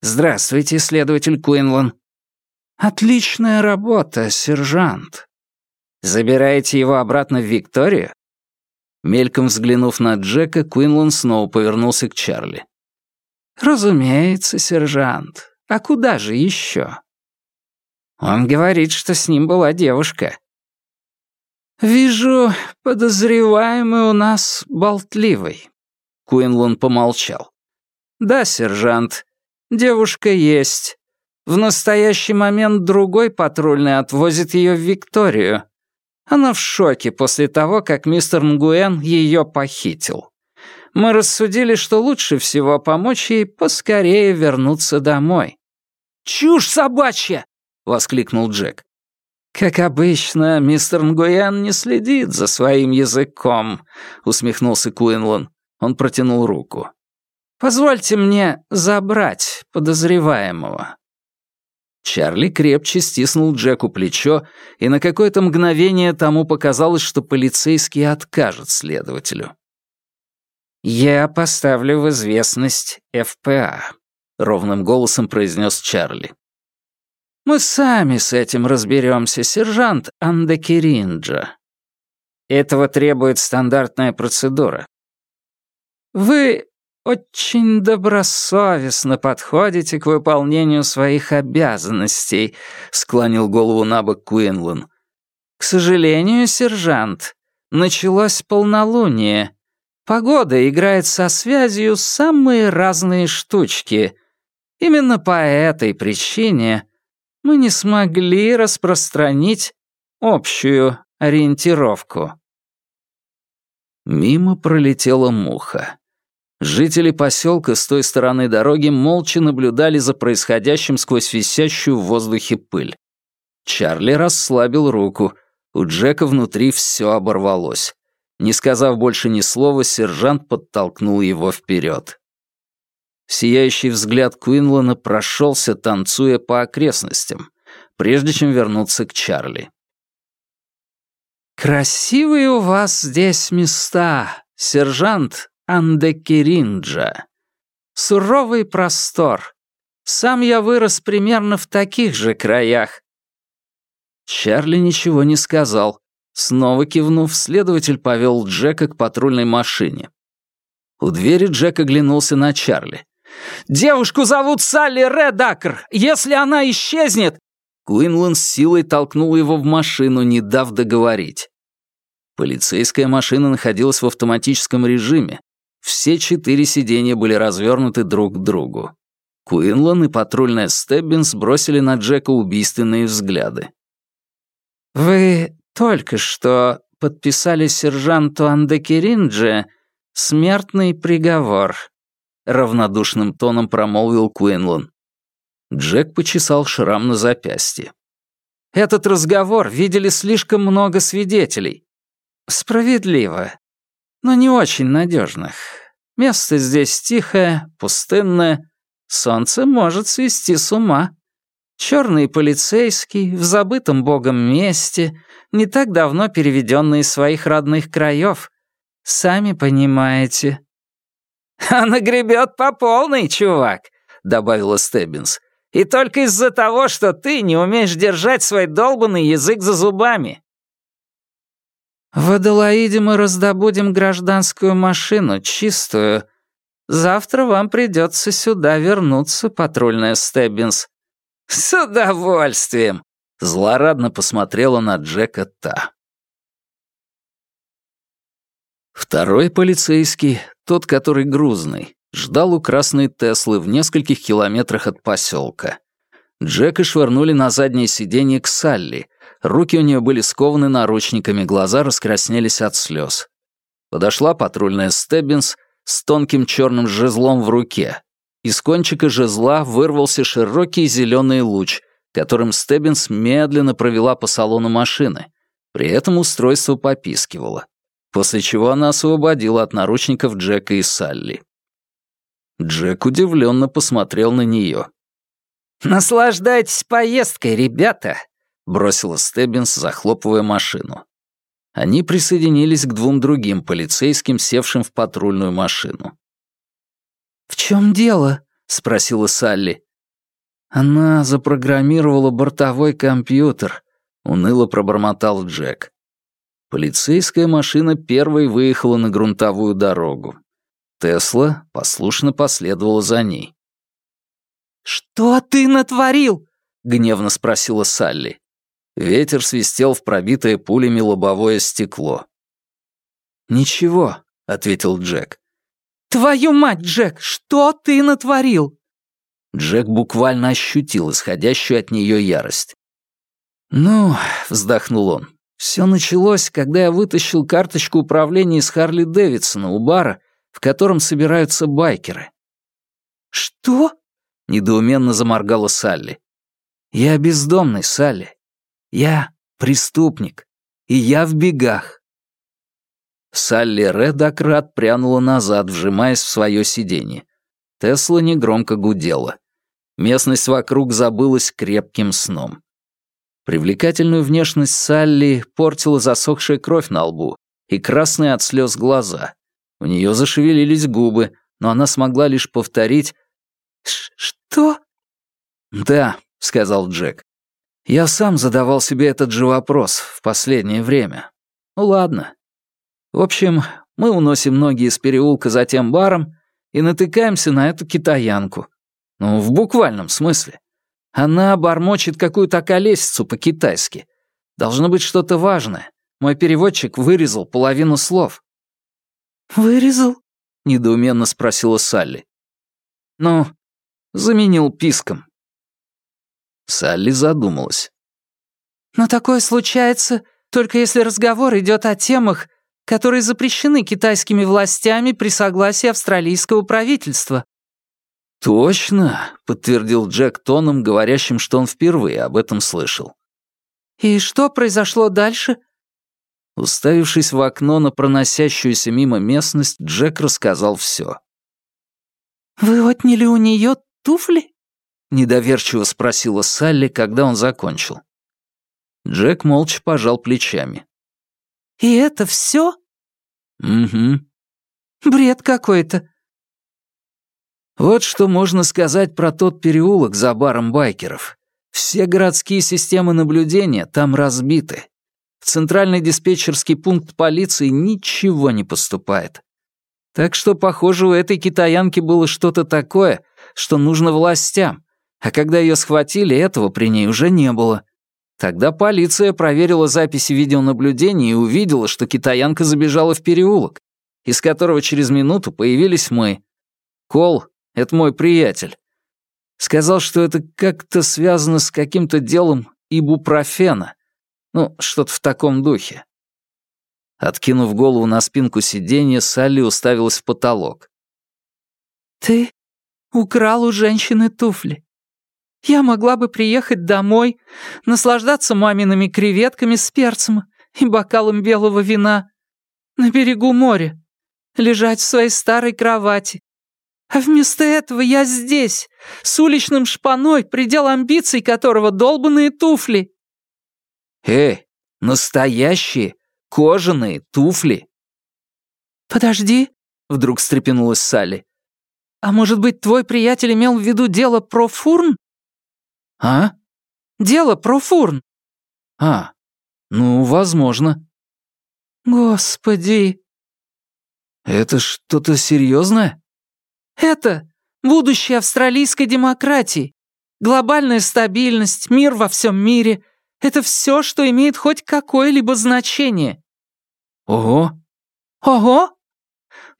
«Здравствуйте, следователь Куинлан». «Отличная работа, сержант. Забираете его обратно в Викторию?» Мельком взглянув на Джека, Куинлан снова повернулся к Чарли. «Разумеется, сержант. А куда же еще?» «Он говорит, что с ним была девушка». «Вижу, подозреваемый у нас болтливый». Куинлан помолчал. «Да, сержант, девушка есть. В настоящий момент другой патрульный отвозит ее в Викторию. Она в шоке после того, как мистер Нгуэн ее похитил. Мы рассудили, что лучше всего помочь ей поскорее вернуться домой. «Чушь собачья!» — воскликнул Джек. «Как обычно, мистер Нгуэн не следит за своим языком», — усмехнулся Куинлан. Он протянул руку. «Позвольте мне забрать подозреваемого». Чарли крепче стиснул Джеку плечо, и на какое-то мгновение тому показалось, что полицейский откажет следователю. «Я поставлю в известность ФПА», — ровным голосом произнес Чарли. Мы сами с этим разберемся, сержант Андекеринджа. Этого требует стандартная процедура. Вы очень добросовестно подходите к выполнению своих обязанностей», — склонил голову на бок Куинлан. «К сожалению, сержант, началось полнолуние. Погода играет со связью самые разные штучки. Именно по этой причине мы не смогли распространить общую ориентировку». Мимо пролетела муха. Жители поселка с той стороны дороги молча наблюдали за происходящим сквозь висящую в воздухе пыль. Чарли расслабил руку. У Джека внутри все оборвалось. Не сказав больше ни слова, сержант подтолкнул его вперед. Сияющий взгляд Куинлана прошелся, танцуя по окрестностям, прежде чем вернуться к Чарли. «Красивые у вас здесь места, сержант Андекеринджа. Суровый простор. Сам я вырос примерно в таких же краях». Чарли ничего не сказал. Снова кивнув, следователь повел Джека к патрульной машине. У двери Джек оглянулся на Чарли. «Девушку зовут Салли Редакр. Если она исчезнет...» Куинлан с силой толкнул его в машину, не дав договорить. Полицейская машина находилась в автоматическом режиме. Все четыре сиденья были развернуты друг к другу. Куинлан и патрульная Стеббинс бросили на Джека убийственные взгляды. «Вы только что подписали сержанту Андекеринже смертный приговор», — равнодушным тоном промолвил Куинлан. Джек почесал шрам на запястье. «Этот разговор видели слишком много свидетелей. Справедливо, но не очень надежных. Место здесь тихое, пустынное. Солнце может свести с ума. Черный полицейский в забытом богом месте, не так давно переведенный из своих родных краев. Сами понимаете. «Она гребет по полной, чувак», — добавила Стеббинс. «И только из-за того, что ты не умеешь держать свой долбанный язык за зубами». «В Адалаиде мы раздобудем гражданскую машину, чистую. Завтра вам придется сюда вернуться, патрульная Стеббинс». «С удовольствием!» — злорадно посмотрела на Джека та. Второй полицейский, тот, который грузный, ждал у красной Теслы в нескольких километрах от поселка. Джека швырнули на заднее сиденье к Салли. Руки у нее были скованы наручниками, глаза раскраснелись от слез. Подошла патрульная Стеббинс с тонким черным жезлом в руке. Из кончика жезла вырвался широкий зеленый луч, которым Стеббинс медленно провела по салону машины. При этом устройство попискивало после чего она освободила от наручников Джека и Салли. Джек удивленно посмотрел на нее. «Наслаждайтесь поездкой, ребята!» — бросила Стеббинс, захлопывая машину. Они присоединились к двум другим полицейским, севшим в патрульную машину. «В чем дело?» — спросила Салли. «Она запрограммировала бортовой компьютер», — уныло пробормотал Джек. Полицейская машина первой выехала на грунтовую дорогу. Тесла послушно последовала за ней. «Что ты натворил?» — гневно спросила Салли. Ветер свистел в пробитое пулями лобовое стекло. «Ничего», — ответил Джек. «Твою мать, Джек, что ты натворил?» Джек буквально ощутил исходящую от нее ярость. «Ну», — вздохнул он, все началось, когда я вытащил карточку управления из Харли Дэвидсона у бара, в котором собираются байкеры. «Что?» — недоуменно заморгала Салли. «Я бездомный, Салли. Я преступник. И я в бегах». Салли Редократ прянула назад, вжимаясь в свое сиденье. Тесла негромко гудела. Местность вокруг забылась крепким сном. Привлекательную внешность Салли портила засохшая кровь на лбу и красные от слез глаза. У нее зашевелились губы, но она смогла лишь повторить «Что?» «Да», — сказал Джек. Я сам задавал себе этот же вопрос в последнее время. Ну ладно. В общем, мы уносим ноги из переулка за тем баром и натыкаемся на эту китаянку. Ну, в буквальном смысле. Она бормочет какую-то околесицу по-китайски. Должно быть что-то важное. Мой переводчик вырезал половину слов. «Вырезал?» — недоуменно спросила Салли. «Ну, заменил писком». Салли задумалась. «Но такое случается только если разговор идет о темах, которые запрещены китайскими властями при согласии австралийского правительства». «Точно», — подтвердил Джек тоном, говорящим, что он впервые об этом слышал. «И что произошло дальше?» Уставившись в окно на проносящуюся мимо местность, Джек рассказал все. «Вы отняли у нее туфли?» — недоверчиво спросила Салли, когда он закончил. Джек молча пожал плечами. «И это все? «Угу». «Бред какой-то». Вот что можно сказать про тот переулок за баром байкеров. Все городские системы наблюдения там разбиты. В центральный диспетчерский пункт полиции ничего не поступает. Так что, похоже, у этой китаянки было что-то такое, что нужно властям, а когда ее схватили, этого при ней уже не было. Тогда полиция проверила записи видеонаблюдения и увидела, что китаянка забежала в переулок, из которого через минуту появились мы. Кол — это мой приятель. Сказал, что это как-то связано с каким-то делом ибупрофена — ну, что-то в таком духе. Откинув голову на спинку сиденья, Салли уставилась в потолок. «Ты украл у женщины туфли. Я могла бы приехать домой, наслаждаться мамиными креветками с перцем и бокалом белого вина на берегу моря, лежать в своей старой кровати. А вместо этого я здесь, с уличным шпаной, предел амбиций которого долбанные туфли. «Эй, настоящие кожаные туфли!» «Подожди», — вдруг встрепенулась Салли. «А может быть, твой приятель имел в виду дело про фурн?» «А?» «Дело про фурн». «А, ну, возможно». «Господи!» «Это что-то серьезное?» «Это будущее австралийской демократии, глобальная стабильность, мир во всем мире, это все, что имеет хоть какое-либо значение». «Ого». «Ого?»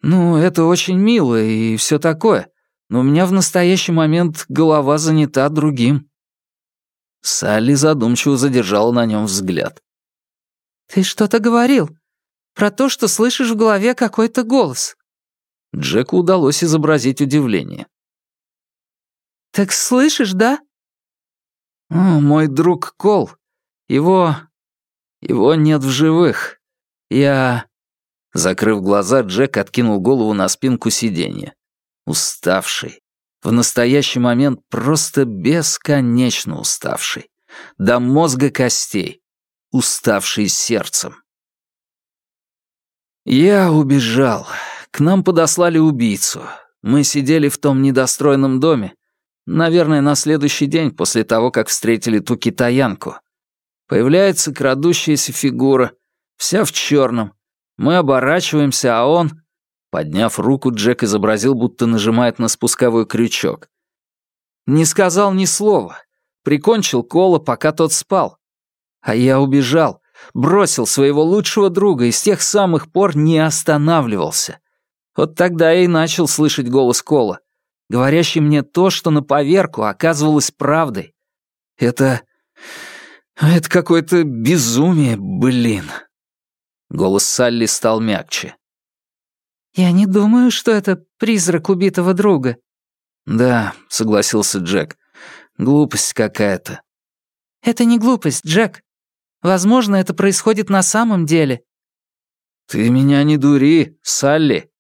«Ну, это очень мило и все такое, но у меня в настоящий момент голова занята другим». Салли задумчиво задержала на нем взгляд. «Ты что-то говорил? Про то, что слышишь в голове какой-то голос?» Джеку удалось изобразить удивление. «Так слышишь, да?» «О, мой друг Кол его... его нет в живых. Я...» Закрыв глаза, Джек откинул голову на спинку сиденья. Уставший. В настоящий момент просто бесконечно уставший. До мозга костей. Уставший сердцем. Я убежал. К нам подослали убийцу. Мы сидели в том недостроенном доме. Наверное, на следующий день после того, как встретили ту китаянку. Появляется крадущаяся фигура, вся в черном. Мы оборачиваемся, а он... Подняв руку, Джек изобразил, будто нажимает на спусковой крючок. Не сказал ни слова. Прикончил Кола, пока тот спал. А я убежал, бросил своего лучшего друга и с тех самых пор не останавливался. Вот тогда я и начал слышать голос Кола, говорящий мне то, что на поверку оказывалось правдой. Это это какое-то безумие, блин. Голос Салли стал мягче. «Я не думаю, что это призрак убитого друга». «Да», — согласился Джек. «Глупость какая-то». «Это не глупость, Джек. Возможно, это происходит на самом деле». «Ты меня не дури, Салли».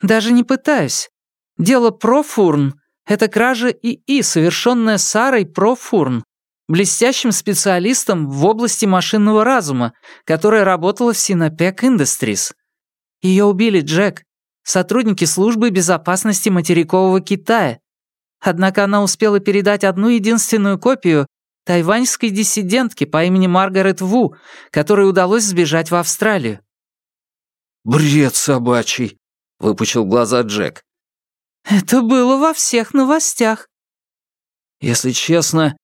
«Даже не пытаюсь. Дело про Фурн — это кража ИИ, совершенная Сарой про Фурн блестящим специалистом в области машинного разума, которая работала в Sinopec Industries. Ее убили, Джек, сотрудники службы безопасности материкового Китая. Однако она успела передать одну единственную копию тайваньской диссидентке по имени Маргарет Ву, которой удалось сбежать в Австралию». «Бред собачий», — выпучил глаза Джек. «Это было во всех новостях». «Если честно,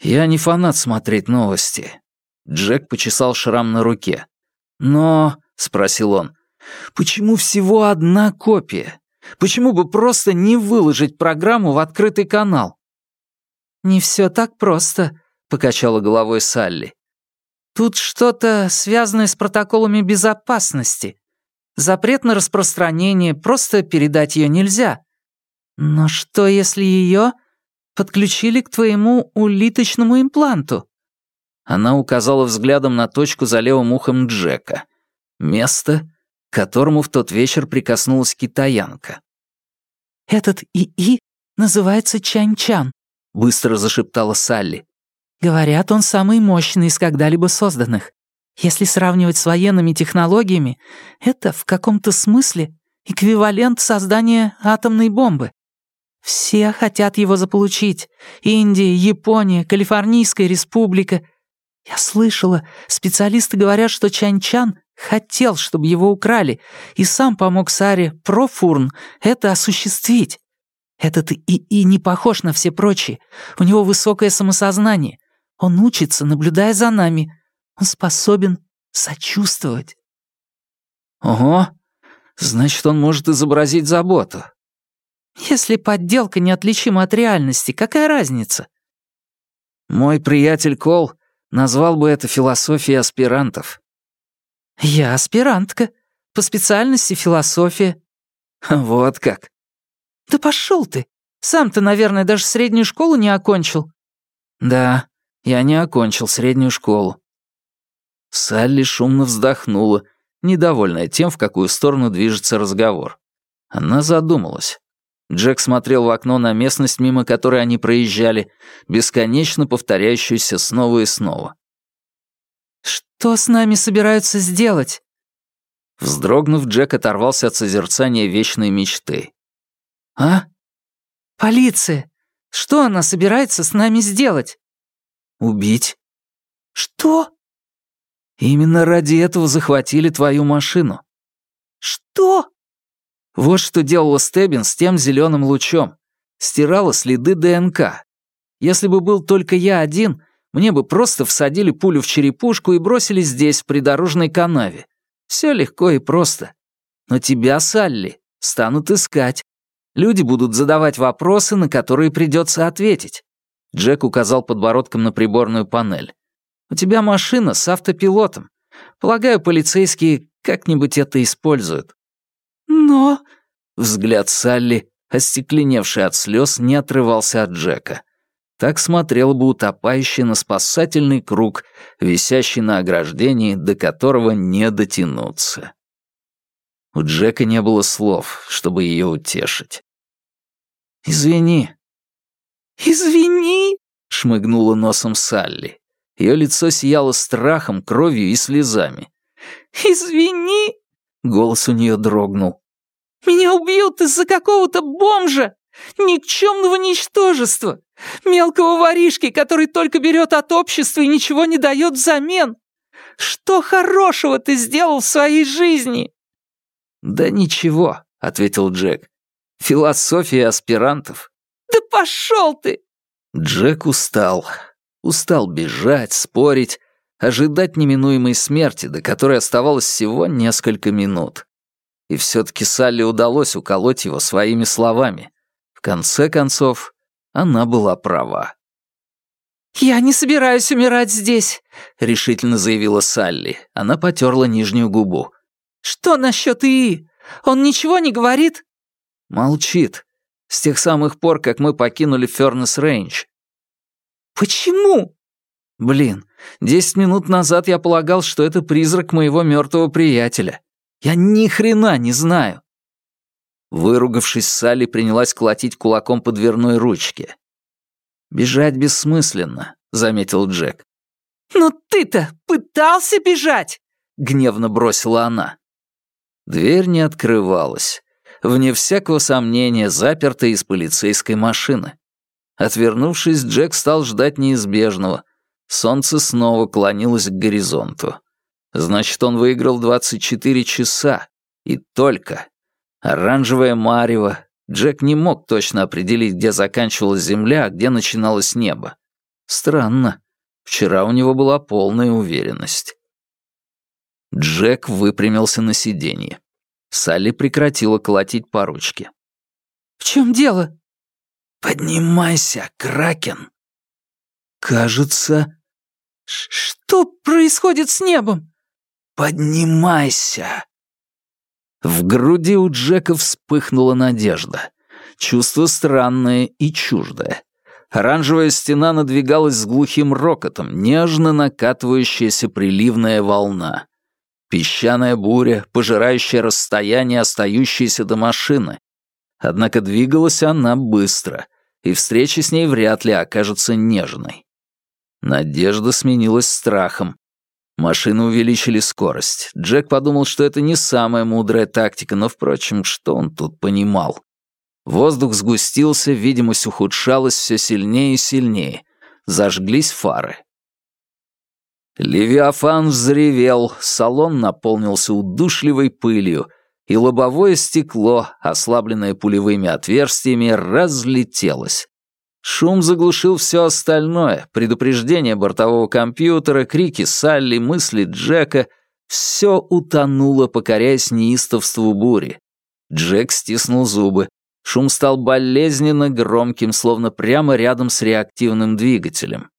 я не фанат смотреть новости». Джек почесал шрам на руке. «Но...» — спросил он. «Почему всего одна копия? Почему бы просто не выложить программу в открытый канал?» «Не все так просто», — покачала головой Салли. «Тут что-то связанное с протоколами безопасности. Запрет на распространение, просто передать ее нельзя. Но что, если ее подключили к твоему улиточному импланту?» Она указала взглядом на точку за левым ухом Джека. Место, к которому в тот вечер прикоснулась китаянка. «Этот ИИ называется Чань-Чан», — быстро зашептала Салли. «Говорят, он самый мощный из когда-либо созданных. Если сравнивать с военными технологиями, это в каком-то смысле эквивалент создания атомной бомбы. Все хотят его заполучить. Индия, Япония, Калифорнийская республика. Я слышала, специалисты говорят, что Чан-Чан хотел, чтобы его украли, и сам помог Саре Профурн это осуществить. Этот ИИ не похож на все прочие. У него высокое самосознание. Он учится, наблюдая за нами. Он способен сочувствовать. Ого, значит, он может изобразить заботу. Если подделка неотличима от реальности, какая разница? Мой приятель Кол назвал бы это философией аспирантов. Я аспирантка. По специальности философия. <laughs> Вот как. Да пошел ты. Сам-то, наверное, даже среднюю школу не окончил. Да, я не окончил среднюю школу. Салли шумно вздохнула, недовольная тем, в какую сторону движется разговор. Она задумалась. Джек смотрел в окно на местность, мимо которой они проезжали, бесконечно повторяющуюся снова и снова. «Что с нами собираются сделать?» Вздрогнув, Джек оторвался от созерцания вечной мечты. «А? Полиция! Что она собирается с нами сделать?» «Убить». «Что?» Именно ради этого захватили твою машину. Что? Вот что делала Стеббин с тем зеленым лучом. Стирала следы ДНК. Если бы был только я один, мне бы просто всадили пулю в черепушку и бросили здесь, в придорожной канаве. Все легко и просто. Но тебя, Салли, станут искать. Люди будут задавать вопросы, на которые придется ответить. Джек указал подбородком на приборную панель. У тебя машина с автопилотом. Полагаю, полицейские как-нибудь это используют». «Но...» Взгляд Салли, остекленевший от слез, не отрывался от Джека. Так смотрел бы утопающий на спасательный круг, висящий на ограждении, до которого не дотянуться. У Джека не было слов, чтобы ее утешить. «Извини». «Извини?» — шмыгнула носом Салли. Ее лицо сияло страхом, кровью и слезами. «Извини!» — голос у нее дрогнул. «Меня убьют из-за какого-то бомжа! Никчемного ничтожества! Мелкого воришки, который только берет от общества и ничего не дает взамен! Что хорошего ты сделал в своей жизни?» «Да ничего», — ответил Джек. «Философия аспирантов». «Да пошел ты!» Джек устал. Устал бежать, спорить, ожидать неминуемой смерти, до которой оставалось всего несколько минут. И все-таки Салли удалось уколоть его своими словами. В конце концов, она была права. «Я не собираюсь умирать здесь», — решительно заявила Салли. Она потерла нижнюю губу. «Что насчет ИИ? Он ничего не говорит?» «Молчит. С тех самых пор, как мы покинули Фернес Рейндж. «Почему?» «Блин, десять минут назад я полагал, что это призрак моего мертвого приятеля. Я ни хрена не знаю». Выругавшись, Салли принялась колотить кулаком по дверной ручке. «Бежать бессмысленно», — заметил Джек. «Но ты-то пытался бежать!» — гневно бросила она. Дверь не открывалась. Вне всякого сомнения, запертая из полицейской машины. Отвернувшись, Джек стал ждать неизбежного. Солнце снова клонилось к горизонту. Значит, он выиграл 24 часа. И только. Оранжевое марево. Джек не мог точно определить, где заканчивалась земля, а где начиналось небо. Странно. Вчера у него была полная уверенность. Джек выпрямился на сиденье. Салли прекратила колотить по ручке. «В чем дело?» «Поднимайся, Кракен!» «Кажется...» «Что происходит с небом?» «Поднимайся!» В груди у Джека вспыхнула надежда. Чувство странное и чуждое. Оранжевая стена надвигалась с глухим рокотом, нежно накатывающаяся приливная волна. Песчаная буря, пожирающая расстояние, остающееся до машины. Однако двигалась она быстро, и встреча с ней вряд ли окажется нежной. Надежда сменилась страхом. Машины увеличили скорость. Джек подумал, что это не самая мудрая тактика, но, впрочем, что он тут понимал? Воздух сгустился, видимость ухудшалась все сильнее и сильнее. Зажглись фары. Левиафан взревел, салон наполнился удушливой пылью, и лобовое стекло, ослабленное пулевыми отверстиями, разлетелось. Шум заглушил все остальное, предупреждение бортового компьютера, крики Салли, мысли Джека — все утонуло, покоряясь неистовству бури. Джек стиснул зубы. Шум стал болезненно громким, словно прямо рядом с реактивным двигателем.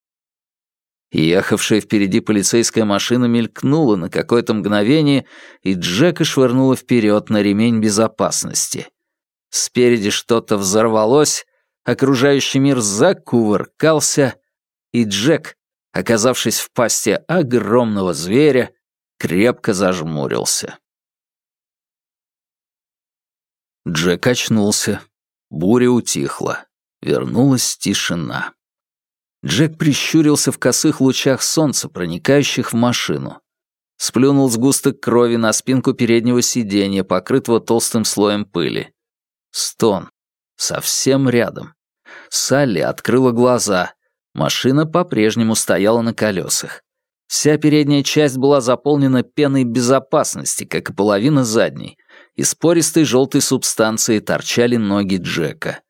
Ехавшая впереди полицейская машина мелькнула на какое-то мгновение, и Джека швырнула вперед на ремень безопасности. Спереди что-то взорвалось, окружающий мир закувыркался, и Джек, оказавшись в пасти огромного зверя, крепко зажмурился. Джек очнулся. Буря утихла. Вернулась тишина. Джек прищурился в косых лучах солнца, проникающих в машину. Сплюнул сгусток крови на спинку переднего сиденья, покрытого толстым слоем пыли. Стон. Совсем рядом. Салли открыла глаза. Машина по-прежнему стояла на колесах. Вся передняя часть была заполнена пеной безопасности, как и половина задней. Из пористой желтой субстанции торчали ноги Джека.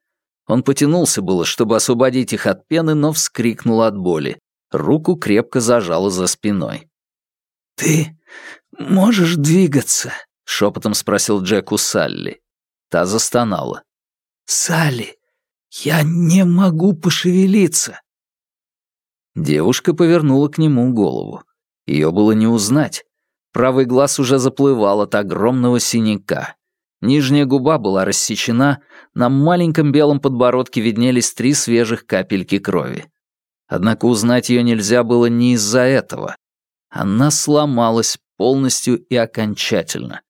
Он потянулся было, чтобы освободить их от пены, но вскрикнул от боли. Руку крепко зажало за спиной. «Ты можешь двигаться?» — шепотом спросил Джек у Салли. Та застонала. «Салли, я не могу пошевелиться!» Девушка повернула к нему голову. Ее было не узнать. Правый глаз уже заплывал от огромного синяка. Нижняя губа была рассечена, на маленьком белом подбородке виднелись три свежих капельки крови. Однако узнать ее нельзя было не из-за этого. Она сломалась полностью и окончательно.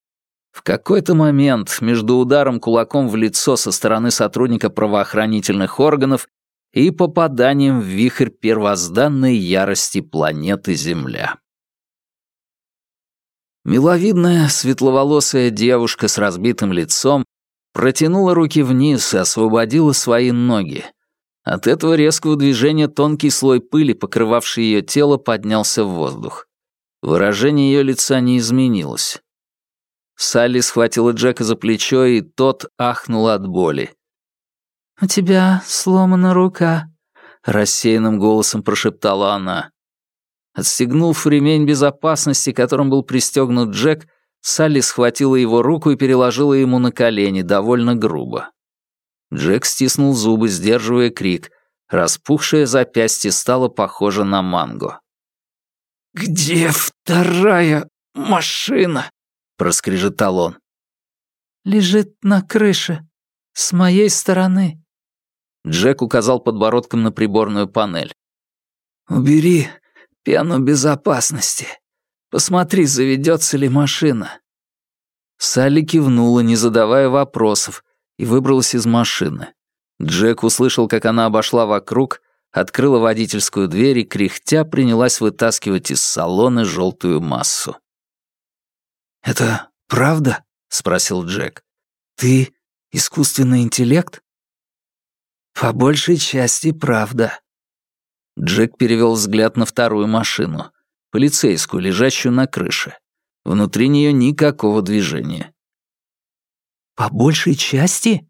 В какой-то момент между ударом кулаком в лицо со стороны сотрудника правоохранительных органов и попаданием в вихрь первозданной ярости планеты Земля. Миловидная, светловолосая девушка с разбитым лицом протянула руки вниз и освободила свои ноги. От этого резкого движения тонкий слой пыли, покрывавший ее тело, поднялся в воздух. Выражение ее лица не изменилось. Салли схватила Джека за плечо, и тот ахнул от боли. «У тебя сломана рука», — рассеянным голосом прошептала она. Отстегнув ремень безопасности, которым был пристегнут Джек, Салли схватила его руку и переложила ему на колени довольно грубо. Джек стиснул зубы, сдерживая крик. Распухшее запястье стало похоже на манго. «Где вторая машина?» — проскрежетал он. «Лежит на крыше, с моей стороны». Джек указал подбородком на приборную панель. «Убери пену безопасности. Посмотри, заведется ли машина». Салли кивнула, не задавая вопросов, и выбралась из машины. Джек услышал, как она обошла вокруг, открыла водительскую дверь и, кряхтя, принялась вытаскивать из салона желтую массу. «Это правда?» — спросил Джек. «Ты искусственный интеллект?» «По большей части правда», Джек перевел взгляд на вторую машину, полицейскую, лежащую на крыше. Внутри нее никакого движения. «По большей части?»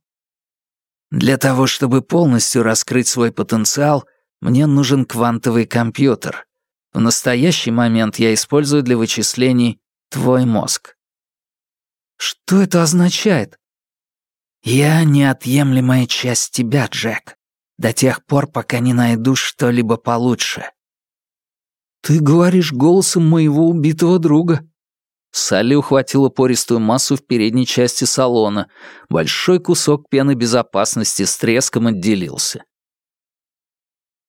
«Для того, чтобы полностью раскрыть свой потенциал, мне нужен квантовый компьютер. В настоящий момент я использую для вычислений твой мозг». «Что это означает?» «Я неотъемлемая часть тебя, Джек, до тех пор, пока не найду что-либо получше». «Ты говоришь голосом моего убитого друга». Салли ухватила пористую массу в передней части салона. Большой кусок пены безопасности с треском отделился.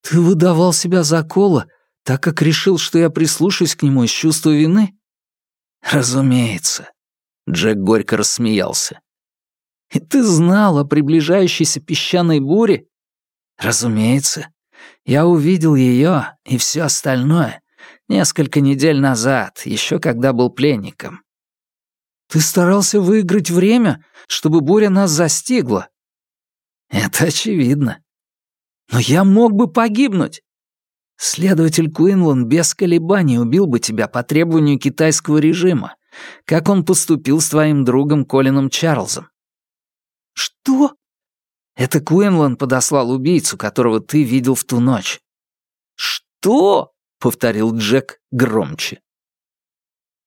«Ты выдавал себя за Кола, так как решил, что я прислушаюсь к нему из чувства вины?» «Разумеется». Джек горько рассмеялся. «И ты знал о приближающейся песчаной буре?» «Разумеется. Я увидел ее и все остальное несколько недель назад, еще когда был пленником». «Ты старался выиграть время, чтобы буря нас застигла?» «Это очевидно. Но я мог бы погибнуть. Следователь Куинлан без колебаний убил бы тебя по требованию китайского режима, как он поступил с твоим другом Колином Чарльзом. Что? Это Куинлан подослал убийцу, которого ты видел в ту ночь. Что? повторил Джек громче.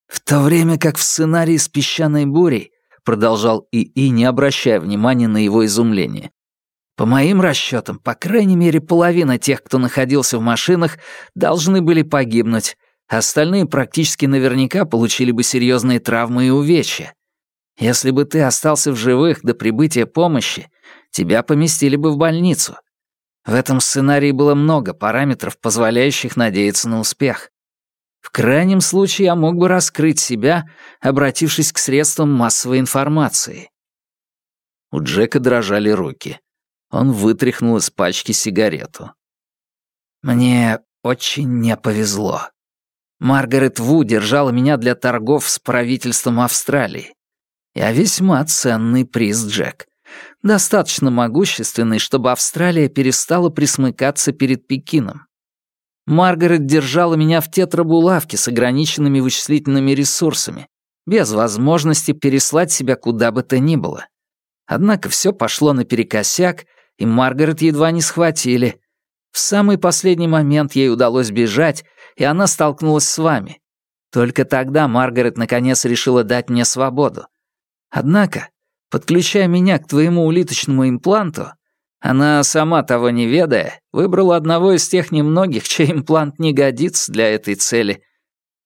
В то время как в сценарии с песчаной бурей, продолжал ИИ, не обращая внимания на его изумление, по моим расчетам, по крайней мере, половина тех, кто находился в машинах, должны были погибнуть, остальные практически наверняка получили бы серьезные травмы и увечья. Если бы ты остался в живых до прибытия помощи, тебя поместили бы в больницу. В этом сценарии было много параметров, позволяющих надеяться на успех. В крайнем случае я мог бы раскрыть себя, обратившись к средствам массовой информации. У Джека дрожали руки. Он вытряхнул из пачки сигарету. «Мне очень не повезло. Маргарет Ву держала меня для торгов с правительством Австралии. Я весьма ценный приз, Джек. Достаточно могущественный, чтобы Австралия перестала присмыкаться перед Пекином. Маргарет держала меня в тетрабулавке с ограниченными вычислительными ресурсами, без возможности переслать себя куда бы то ни было. Однако все пошло наперекосяк, и Маргарет едва не схватили. В самый последний момент ей удалось бежать, и она столкнулась с вами. Только тогда Маргарет наконец решила дать мне свободу. Однако, подключая меня к твоему улиточному импланту, она, сама того не ведая, выбрала одного из тех немногих, <laughs> чей имплант не годится для этой цели.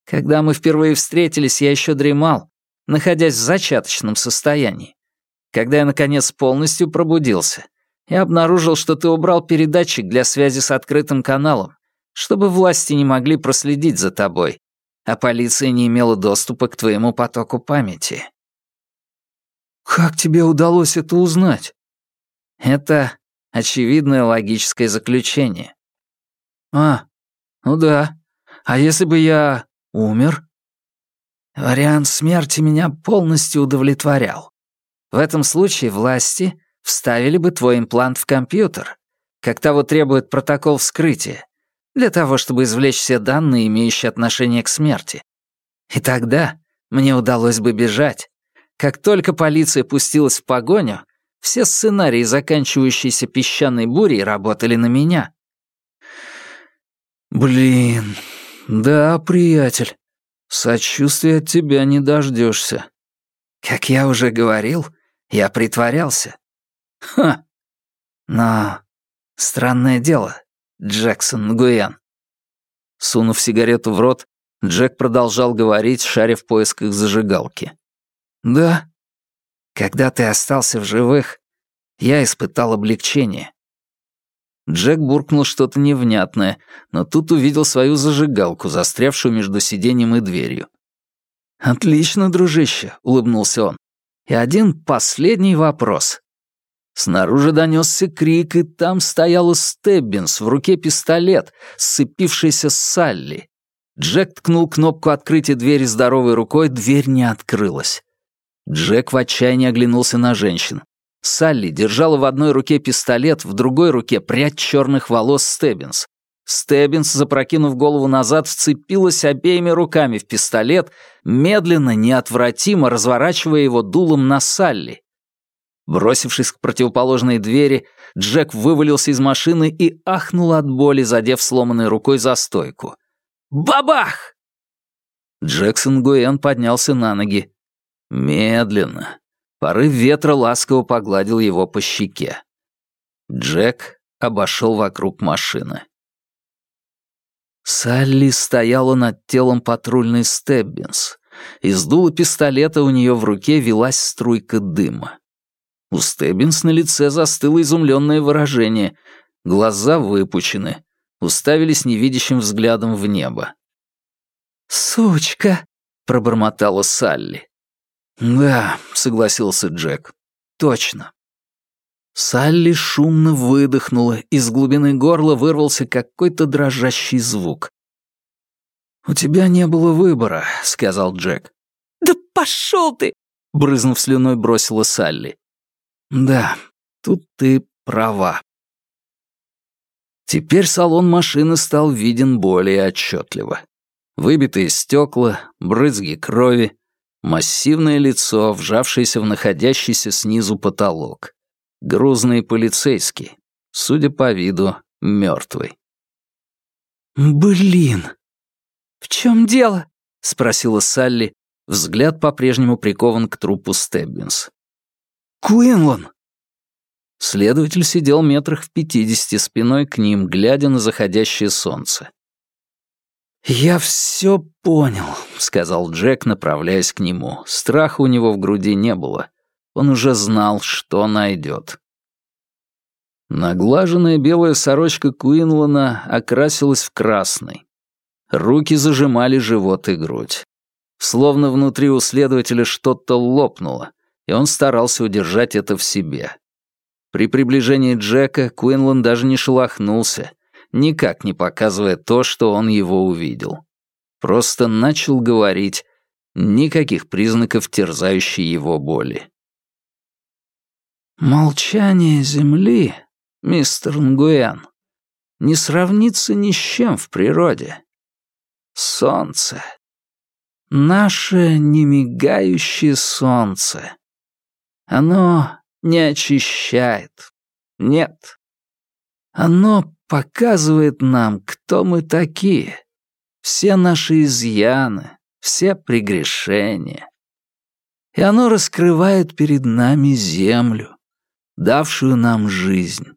Когда мы впервые встретились, я еще дремал, находясь в зачаточном состоянии. Когда я, наконец, полностью пробудился — я обнаружил, что ты убрал передатчик для связи с открытым каналом, чтобы власти не могли проследить за тобой, а полиция не имела доступа к твоему потоку памяти. Как тебе удалось это узнать? Это очевидное логическое заключение. А, ну да. А если бы я умер? Вариант смерти меня полностью удовлетворял. В этом случае власти вставили бы твой имплант в компьютер, как того требует протокол вскрытия, для того, чтобы извлечь все данные, имеющие отношение к смерти. И тогда мне удалось бы бежать. Как только полиция пустилась в погоню, все сценарии, заканчивающиеся песчаной бурей, работали на меня. Блин, да, приятель, сочувствия от тебя не дождешься. Как я уже говорил, я притворялся. Ха! Но странное дело, Джексон Нгуян. Сунув сигарету в рот, Джек продолжал говорить, шаря в поисках зажигалки. «Да. Когда ты остался в живых, я испытал облегчение». Джек буркнул что-то невнятное, но тут увидел свою зажигалку, застрявшую между сиденьем и дверью. «Отлично, дружище», — улыбнулся он. «И один последний вопрос. Снаружи донесся крик, и там стояла Стеббинс, в руке пистолет, сцепившийся с Салли. Джек ткнул кнопку открытия двери здоровой рукой, дверь не открылась. Джек в отчаянии оглянулся на женщин. Салли держала в одной руке пистолет, в другой руке прядь черных волос Стеббинс. Стеббинс, запрокинув голову назад, вцепилась обеими руками в пистолет, медленно, неотвратимо разворачивая его дулом на Салли. Бросившись к противоположной двери, Джек вывалился из машины и ахнул от боли, задев сломанной рукой за стойку. «Бабах!» Джексон Гуэн поднялся на ноги. Медленно. Порыв ветра ласково погладил его по щеке. Джек обошел вокруг машины. Салли стояла над телом патрульной Стеббинс. Из дула пистолета у нее в руке велась струйка дыма. У Стеббинс на лице застыло изумленное выражение. Глаза выпучены, уставились невидящим взглядом в небо. «Сучка!» — пробормотала Салли. «Да», — согласился Джек. «Точно». Салли шумно выдохнула, из глубины горла вырвался какой-то дрожащий звук. «У тебя не было выбора», — сказал Джек. «Да пошел ты!» — брызнув слюной, бросила Салли. «Да, тут ты права». Теперь салон машины стал виден более отчетливо. Выбитые стекла, брызги крови, массивное лицо, вжавшееся в находящийся снизу потолок. Грузный полицейский, судя по виду, мертвый. «Блин!» «В чем дело?» — спросила Салли. Взгляд по-прежнему прикован к трупу Стеббинс. «Куинлан!» Следователь сидел метрах в пятидесяти спиной к ним, глядя на заходящее солнце. «Я все понял», — сказал Джек, направляясь к нему. Страха у него в груди не было. Он уже знал, что найдет. Наглаженная белая сорочка Куинлана окрасилась в красный. Руки зажимали живот и грудь. Словно внутри у следователя что-то лопнуло, и он старался удержать это в себе. При приближении Джека Куинлан даже не шелохнулся, никак не показывая то, что он его увидел. Просто начал говорить, никаких признаков терзающей его боли. Молчание земли, мистер Нгуэн, не сравнится ни с чем в природе. Солнце. Наше немигающее солнце. Оно не очищает. Нет. Оно показывает нам, кто мы такие. Все наши изъяны, все прегрешения. И оно раскрывает перед нами землю, давшую нам жизнь.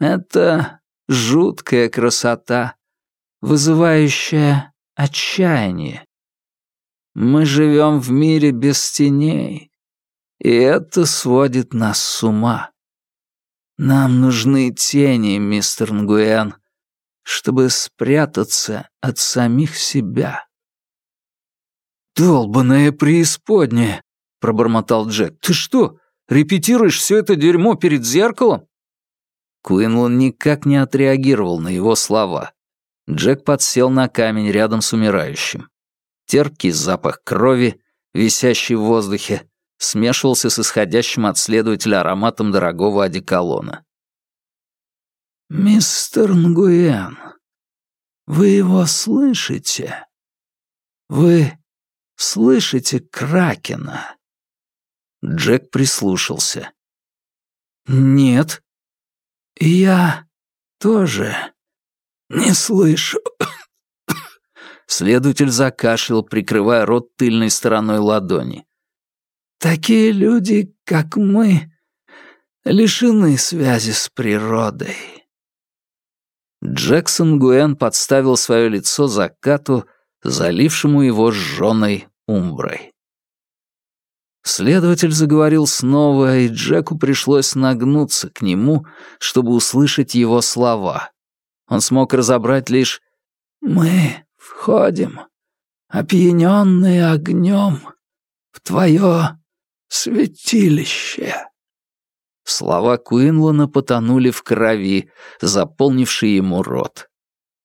Это жуткая красота, вызывающая отчаяние. Мы живем в мире без теней, и это сводит нас с ума. Нам нужны тени, мистер Нгуэн, чтобы спрятаться от самих себя. «Долбаная преисподняя!» — пробормотал Джек. «Ты что, Репетируешь все это дерьмо перед зеркалом?» Куинлан никак не отреагировал на его слова. Джек подсел на камень рядом с умирающим. Терпкий запах крови, висящий в воздухе, смешивался с исходящим от следователя ароматом дорогого одеколона. «Мистер Нгуэн, вы его слышите? Вы слышите Кракена?» Джек прислушался. «Нет». «Я тоже не слышу». Следователь закашлял, прикрывая рот тыльной стороной ладони. «Такие люди, как мы, лишены связи с природой». Джексон Гуэн подставил свое лицо закату, залившему его сжёной умброй. Следователь заговорил снова, и Джеку пришлось нагнуться к нему, чтобы услышать его слова. Он смог разобрать лишь «Мы входим, опьяненные огнем, в твое святилище». Слова Куинлана потонули в крови, заполнившей ему рот.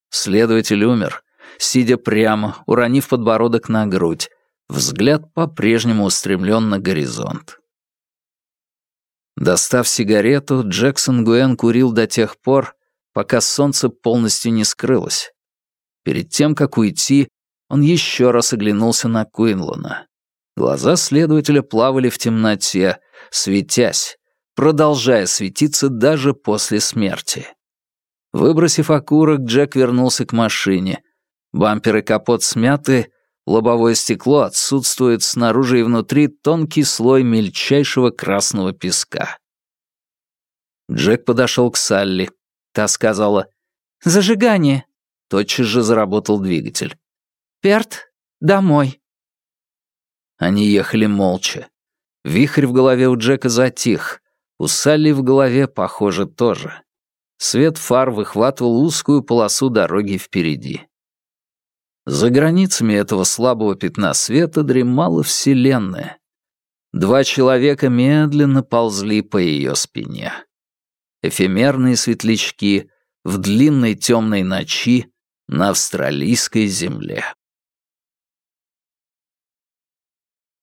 Следователь умер, сидя прямо, уронив подбородок на грудь, Взгляд по-прежнему устремлен на горизонт. Достав сигарету, Джексон Гуэн курил до тех пор, пока солнце полностью не скрылось. Перед тем, как уйти, он еще раз оглянулся на Куинлона. Глаза следователя плавали в темноте, светясь, продолжая светиться даже после смерти. Выбросив окурок, Джек вернулся к машине. Бампер и капот смяты, лобовое стекло отсутствует, снаружи и внутри тонкий слой мельчайшего красного песка. Джек подошел к Салли. Та сказала «Зажигание». Тотчас же заработал двигатель. «Перт, домой». Они ехали молча. Вихрь в голове у Джека затих. У Салли в голове, похоже, тоже. Свет фар выхватывал узкую полосу дороги впереди. За границами этого слабого пятна света дремала Вселенная. Два человека медленно ползли по ее спине. Эфемерные светлячки в длинной темной ночи на австралийской земле.